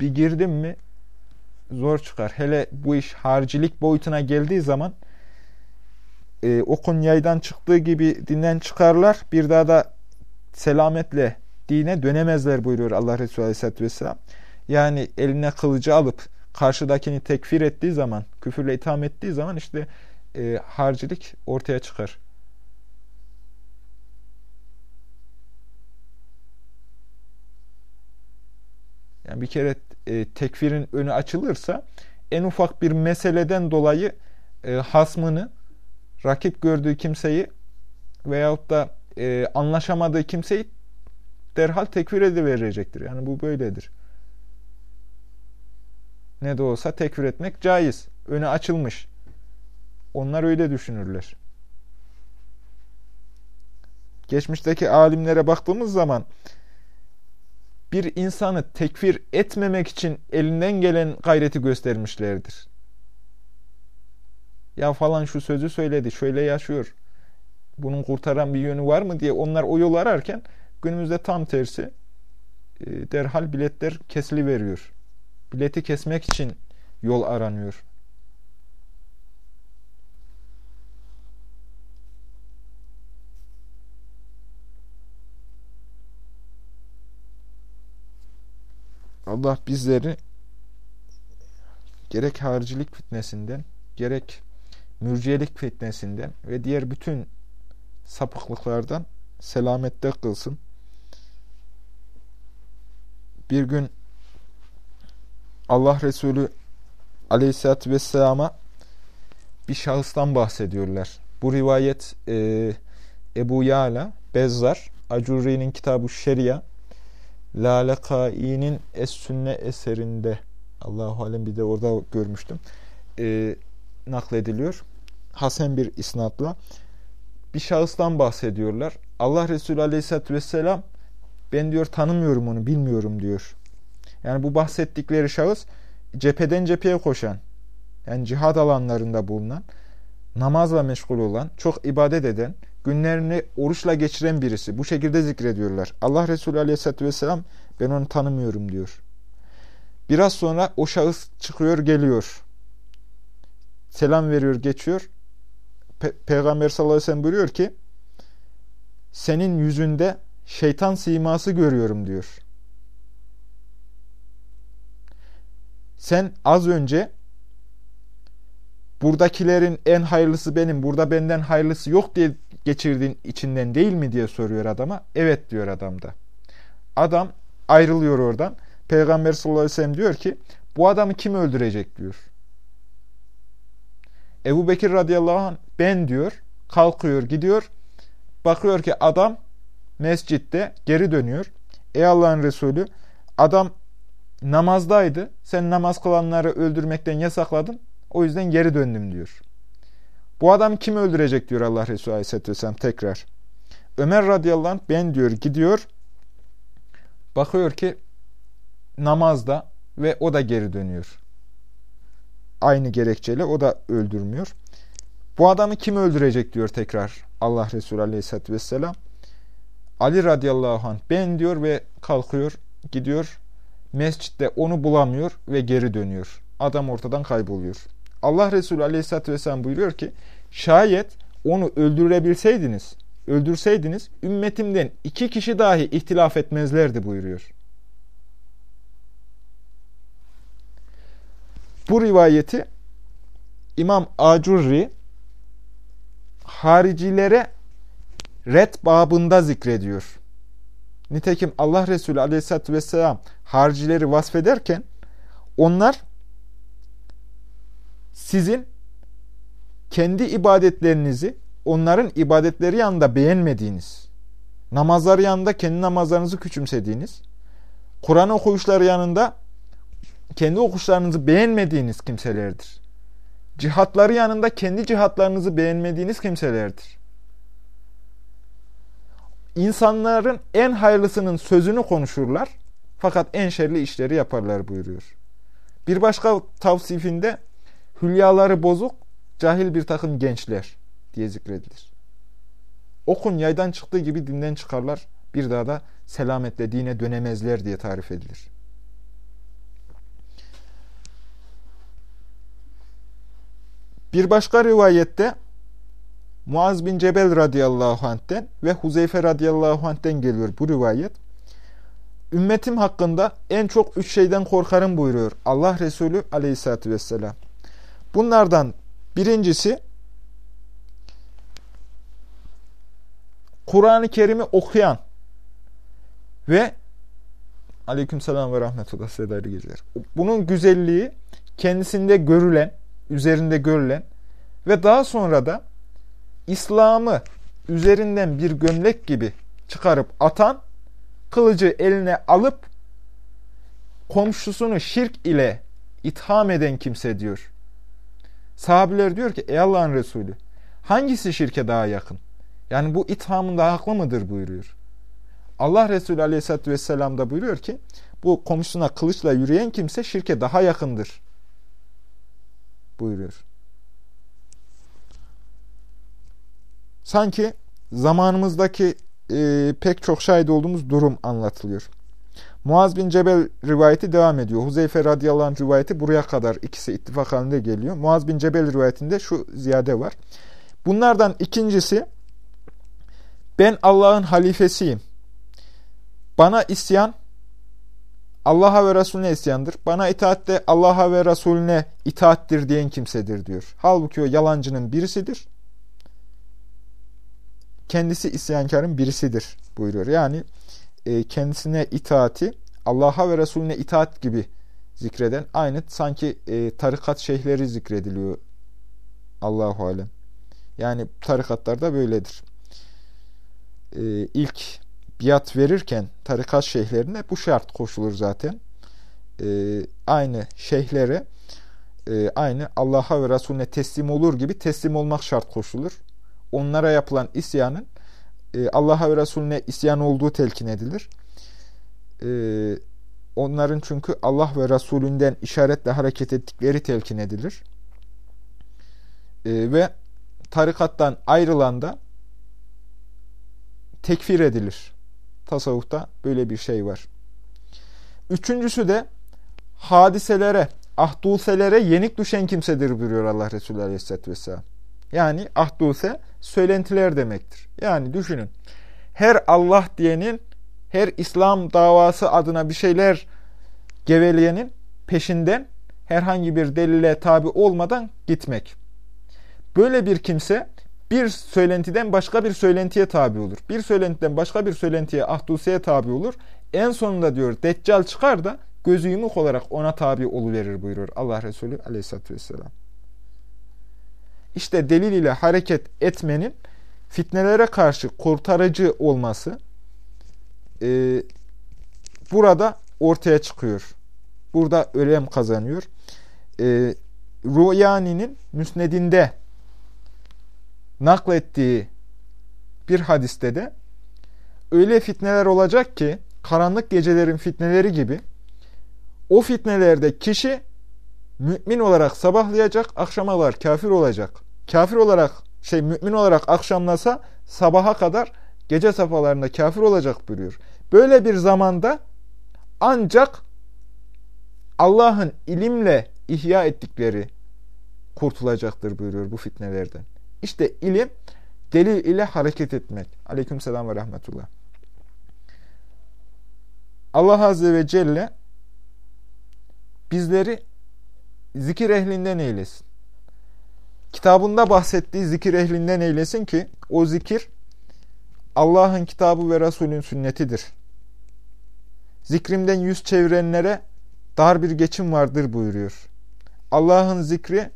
Bir girdim mi zor çıkar. Hele bu iş harcilik boyutuna geldiği zaman e, okun yaydan çıktığı gibi dinden çıkarlar. Bir daha da selametle dine dönemezler buyuruyor Allah Resulü Aleyhisselatü Vesselam. Yani eline kılıcı alıp karşıdakini tekfir ettiği zaman, küfürle itham ettiği zaman işte e, harcilik ortaya çıkar. Yani bir kere e, tekfirin önü açılırsa en ufak bir meseleden dolayı e, hasmını, rakip gördüğü kimseyi veyahut da e, anlaşamadığı kimseyi derhal tekfir ediverecektir. Yani bu böyledir. Ne de olsa tekfir etmek caiz. Önü açılmış. Onlar öyle düşünürler. Geçmişteki alimlere baktığımız zaman bir insanı tekfir etmemek için elinden gelen gayreti göstermişlerdir. Ya falan şu sözü söyledi, şöyle yaşıyor. Bunun kurtaran bir yönü var mı diye onlar o yol ararken günümüzde tam tersi e, derhal biletler kesili veriyor. Bileti kesmek için yol aranıyor. Allah bizleri gerek haricilik fitnesinden, gerek mürciyelik fitnesinden ve diğer bütün sapıklıklardan selamette kılsın. Bir gün Allah Resulü Aleyhisselatü Vesselam'a bir şahıstan bahsediyorlar. Bu rivayet e, Ebu Yala, Bezzar, Acuri'nin kitabı Şeria Lalekai'nin Es-Sünne eserinde Allahu Alem bir de orada görmüştüm. E, naklediliyor. Hasen bir isnatla bir şahıstan bahsediyorlar. Allah Resulü Aleyhisselatü Vesselam ben diyor tanımıyorum onu bilmiyorum diyor. Yani bu bahsettikleri şahıs cepheden cepheye koşan yani cihad alanlarında bulunan namazla meşgul olan, çok ibadet eden, günlerini oruçla geçiren birisi. Bu şekilde zikrediyorlar. Allah Resulü Aleyhisselatü Vesselam ben onu tanımıyorum diyor. Biraz sonra o şahıs çıkıyor geliyor. Selam veriyor geçiyor. Pe Peygamber sallallahu aleyhi ve sellem buyuruyor ki senin yüzünde şeytan siması görüyorum diyor. Sen az önce buradakilerin en hayırlısı benim, burada benden hayırlısı yok diye geçirdiğin içinden değil mi diye soruyor adama. Evet diyor adam da. Adam ayrılıyor oradan. Peygamber sallallahu aleyhi ve sellem diyor ki bu adamı kim öldürecek diyor. Ebu Bekir radıyallahu anh ben diyor kalkıyor gidiyor bakıyor ki adam mescitte geri dönüyor. Ey Allah'ın Resulü adam namazdaydı. Sen namaz kılanları öldürmekten yasakladın. O yüzden geri döndüm diyor. Bu adam kim öldürecek diyor Allah Resulü Aleyhisselatü Vesselam tekrar. Ömer radıyallahu anh ben diyor gidiyor. Bakıyor ki namazda ve o da geri dönüyor. Aynı gerekçeyle o da öldürmüyor. Bu adamı kim öldürecek diyor tekrar Allah Resulü Aleyhisselatü Vesselam. Ali radıyallahu anh ben diyor ve kalkıyor gidiyor. Mescitte onu bulamıyor ve geri dönüyor. Adam ortadan kayboluyor. Allah Resulü Aleyhisselatü Vesselam buyuruyor ki şayet onu öldürebilseydiniz, öldürseydiniz ümmetimden iki kişi dahi ihtilaf etmezlerdi buyuruyor. Bu rivayeti İmam Acurri haricilere red babında zikrediyor. Nitekim Allah Resulü Aleyhisselatü vesselam haricileri vasfederken onlar sizin kendi ibadetlerinizi onların ibadetleri yanında beğenmediğiniz, namazları yanında kendi namazlarınızı küçümsediğiniz, Kur'an okuyuşları yanında kendi okuşlarınızı beğenmediğiniz kimselerdir. Cihatları yanında kendi cihatlarınızı beğenmediğiniz kimselerdir. İnsanların en hayırlısının sözünü konuşurlar fakat en şerli işleri yaparlar buyuruyor. Bir başka tavsifinde hülyaları bozuk, cahil bir takım gençler diye zikredilir. Okun yaydan çıktığı gibi dinden çıkarlar, bir daha da selametle dine dönemezler diye tarif edilir. Bir başka rivayette Muaz bin Cebel radıyallahu anh'ten ve Huzeyfe radıyallahu anh'ten geliyor bu rivayet. Ümmetim hakkında en çok üç şeyden korkarım buyuruyor Allah Resulü aleyhissalatü vesselam. Bunlardan birincisi Kur'an-ı Kerim'i okuyan ve aleykümselam ve rahmetullah size geceler. Bunun güzelliği kendisinde görülen, üzerinde görülen ve daha sonra da İslam'ı üzerinden bir gömlek gibi çıkarıp atan, kılıcı eline alıp komşusunu şirk ile itham eden kimse diyor. Sahabiler diyor ki ey Allah'ın Resulü hangisi şirke daha yakın? Yani bu ithamında haklı mıdır buyuruyor. Allah Resulü Aleyhisselatü Vesselam da buyuruyor ki bu komşusuna kılıçla yürüyen kimse şirke daha yakındır buyuruyor. Sanki zamanımızdaki e, pek çok şahit olduğumuz durum anlatılıyor. Muaz bin Cebel rivayeti devam ediyor. Huzeyfe radıyallahu anh rivayeti buraya kadar ikisi ittifak halinde geliyor. Muaz bin Cebel rivayetinde şu ziyade var. Bunlardan ikincisi ben Allah'ın halifesiyim. Bana isyan Allah'a ve Resulüne isyandır. Bana itaat de Allah'a ve Resulüne itaattir diyen kimsedir diyor. Halbuki o yalancının birisidir. Kendisi isyankarın birisidir buyuruyor. Yani e, kendisine itaati Allah'a ve Resulüne itaat gibi zikreden aynı sanki e, tarikat şeyhleri zikrediliyor Allahu alem. Yani tarikatlarda böyledir. E, ilk biat verirken tarikat şeyhlerine bu şart koşulur zaten. E, aynı şeyhlere aynı Allah'a ve Resulüne teslim olur gibi teslim olmak şart koşulur. Onlara yapılan isyanın e, Allah'a ve Resulüne isyan olduğu telkin edilir. E, onların çünkü Allah ve Resulünden işaretle hareket ettikleri telkin edilir. E, ve tarikattan ayrılan da tekfir edilir. Tasavvufta böyle bir şey var. Üçüncüsü de hadiselere, ahduselere yenik düşen kimsedir buyuruyor Allah Resulü Aleyhisselatü Vesselam. Yani ahduse söylentiler demektir. Yani düşünün. Her Allah diyenin, her İslam davası adına bir şeyler geveleyenin peşinden herhangi bir delile tabi olmadan gitmek. Böyle bir kimse bir söylentiden başka bir söylentiye tabi olur. Bir söylentiden başka bir söylentiye, ahduseye tabi olur. En sonunda diyor Deccal çıkar da gözü yumuk olarak ona tabi oluverir buyurur Allah Resulü aleyhissalatü vesselam. İşte delil ile hareket etmenin fitnelere karşı kurtarıcı olması e, burada ortaya çıkıyor. Burada önem kazanıyor. E, Ruyani'nin müsnedinde naklettiği bir hadiste de öyle fitneler olacak ki karanlık gecelerin fitneleri gibi o fitnelerde kişi mümin olarak sabahlayacak, akşama kafir olacak. Kafir olarak, şey mümin olarak akşamlasa sabaha kadar gece safhalarında kafir olacak buyuruyor. Böyle bir zamanda ancak Allah'ın ilimle ihya ettikleri kurtulacaktır buyuruyor bu fitnelerden. İşte ilim delil ile hareket etmek. Aleykümselam ve rahmetullah. Allah Azze ve Celle bizleri zikir ehlinden eylesin. Kitabında bahsettiği zikir ehlinden eylesin ki o zikir Allah'ın kitabı ve Resulün sünnetidir. Zikrimden yüz çevirenlere dar bir geçim vardır buyuruyor. Allah'ın zikri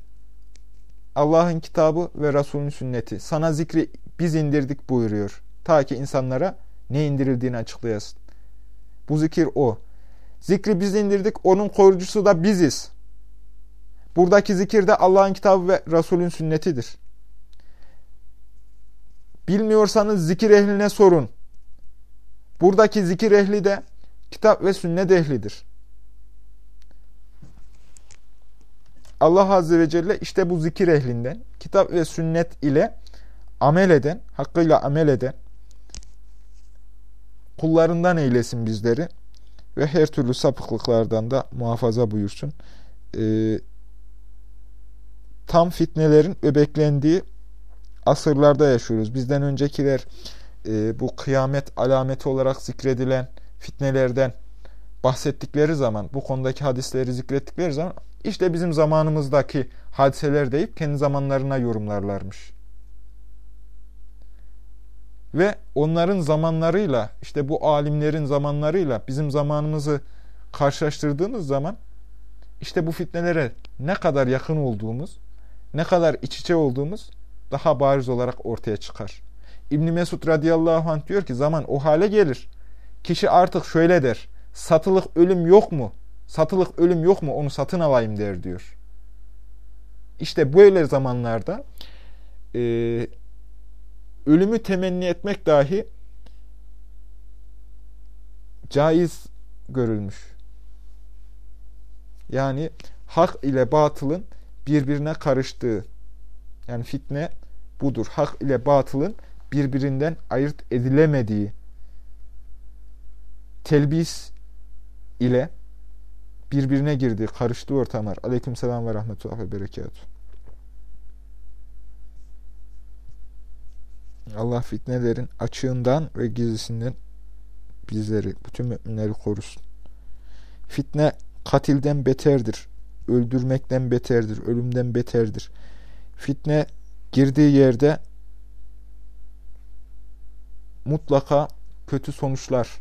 Allah'ın kitabı ve Resulün sünneti. Sana zikri biz indirdik buyuruyor. Ta ki insanlara ne indirildiğini açıklayasın. Bu zikir o. Zikri biz indirdik, onun koruyucusu da biziz. Buradaki zikir de Allah'ın kitabı ve Resulün sünnetidir. Bilmiyorsanız zikir ehline sorun. Buradaki zikir ehli de kitap ve sünnet ehlidir. Allah Azze ve Celle işte bu zikir ehlinden, kitap ve sünnet ile amel eden, hakkıyla amel eden kullarından eylesin bizleri ve her türlü sapıklıklardan da muhafaza buyursun. Ee, tam fitnelerin öbeklendiği asırlarda yaşıyoruz. Bizden öncekiler e, bu kıyamet alameti olarak zikredilen fitnelerden bahsettikleri zaman, bu konudaki hadisleri zikrettikleri zaman işte bizim zamanımızdaki hadiseler deyip kendi zamanlarına yorumlarlarmış. Ve onların zamanlarıyla, işte bu alimlerin zamanlarıyla bizim zamanımızı karşılaştırdığınız zaman işte bu fitnelere ne kadar yakın olduğumuz, ne kadar iç içe olduğumuz daha bariz olarak ortaya çıkar. İbn Mesud radıyallahu anh diyor ki zaman o hale gelir. Kişi artık şöyle der. Satılık ölüm yok mu? Satılık ölüm yok mu? Onu satın alayım der diyor. İşte böyle zamanlarda e, ölümü temenni etmek dahi caiz görülmüş. Yani hak ile batılın birbirine karıştığı yani fitne budur. Hak ile batılın birbirinden ayırt edilemediği telbis ile birbirine girdi, karıştı ortamlar. Aleyküm selam ve rahmetullah ve berekatuhu. Allah fitnelerin açığından ve gizlisinden bizleri, bütün müminleri korusun. Fitne katilden beterdir. Öldürmekten beterdir. Ölümden beterdir. Fitne girdiği yerde mutlaka kötü sonuçlar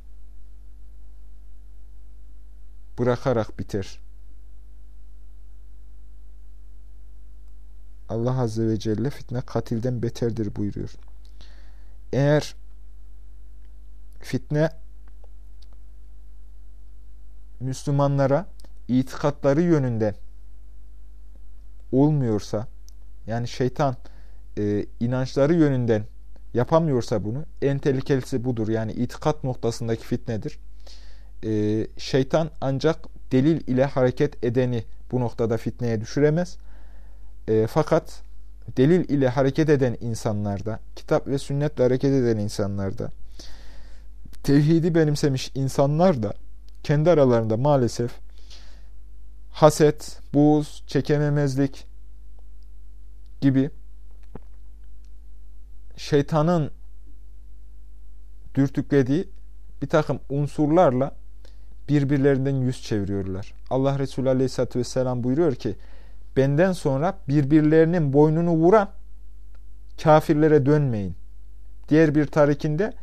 bırakarak biter. Allah Azze ve Celle fitne katilden beterdir buyuruyor. Eğer fitne Müslümanlara itikatları yönünden olmuyorsa yani şeytan e, inançları yönünden yapamıyorsa bunu en tehlikelisi budur. Yani itikat noktasındaki fitnedir. E, şeytan ancak delil ile hareket edeni bu noktada fitneye düşüremez. E, fakat delil ile hareket eden insanlarda, kitap ve sünnetle hareket eden insanlarda, tevhidi benimsemiş insanlar da kendi aralarında maalesef haset, buğz, çekememezlik gibi şeytanın dürtüklediği bir takım unsurlarla birbirlerinden yüz çeviriyorlar. Allah Resulü Aleyhisselatü Vesselam buyuruyor ki benden sonra birbirlerinin boynunu vuran kafirlere dönmeyin. Diğer bir tarikinde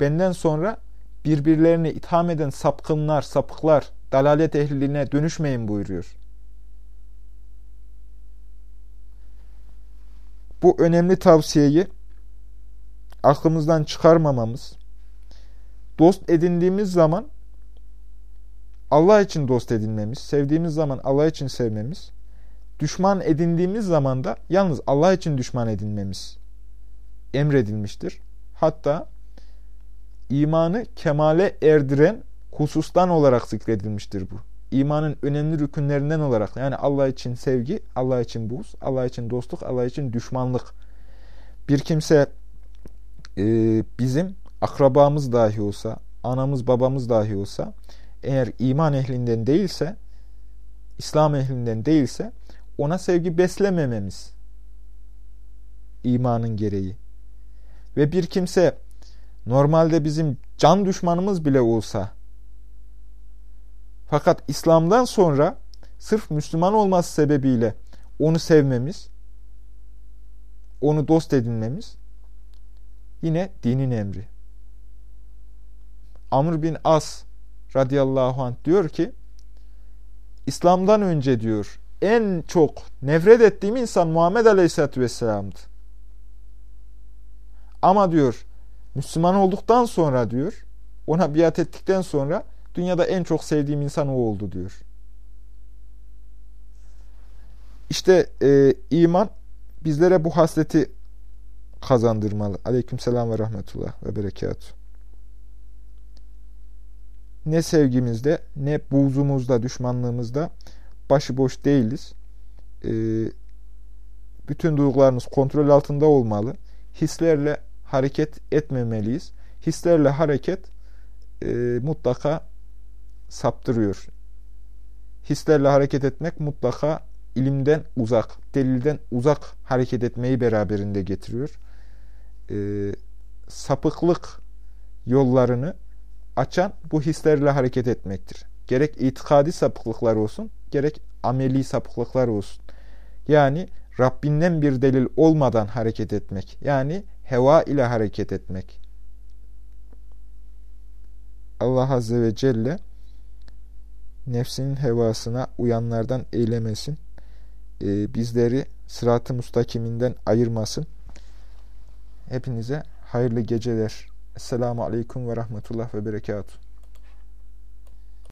benden sonra birbirlerini itham eden sapkınlar, sapıklar, dalalet ehline dönüşmeyin buyuruyor. Bu önemli tavsiyeyi aklımızdan çıkarmamamız, dost edindiğimiz zaman Allah için dost edinmemiz, sevdiğimiz zaman Allah için sevmemiz, düşman edindiğimiz zaman da yalnız Allah için düşman edinmemiz emredilmiştir. Hatta imanı kemale erdiren husustan olarak zikredilmiştir bu. İmanın önemli rükünlerinden olarak yani Allah için sevgi, Allah için buz, Allah için dostluk, Allah için düşmanlık. Bir kimse e, bizim akrabamız dahi olsa, anamız babamız dahi olsa eğer iman ehlinden değilse, İslam ehlinden değilse ona sevgi beslemememiz imanın gereği. Ve bir kimse normalde bizim can düşmanımız bile olsa fakat İslam'dan sonra sırf Müslüman olması sebebiyle onu sevmemiz, onu dost edinmemiz yine dinin emri. Amr bin As radıyallahu anh diyor ki İslam'dan önce diyor en çok nefret ettiğim insan Muhammed Aleyhisselatü Vesselam'dı. Ama diyor Müslüman olduktan sonra diyor ona biat ettikten sonra dünyada en çok sevdiğim insan o oldu diyor. İşte e, iman bizlere bu hasleti kazandırmalı. Aleykümselam ve rahmetullah ve berekatuhu ne sevgimizde ne buğzumuzda, düşmanlığımızda başıboş değiliz. E, bütün duygularımız kontrol altında olmalı. Hislerle hareket etmemeliyiz. Hislerle hareket e, mutlaka saptırıyor. Hislerle hareket etmek mutlaka ilimden uzak, delilden uzak hareket etmeyi beraberinde getiriyor. E, sapıklık yollarını açan bu hislerle hareket etmektir. Gerek itikadi sapıklıklar olsun, gerek ameli sapıklıklar olsun. Yani Rabbinden bir delil olmadan hareket etmek. Yani heva ile hareket etmek. Allah Azze ve Celle nefsinin hevasına uyanlardan eylemesin. Ee, bizleri sırat-ı mustakiminden ayırmasın. Hepinize hayırlı geceler. Esselamu Aleyküm ve Rahmetullah ve Berekatuhu.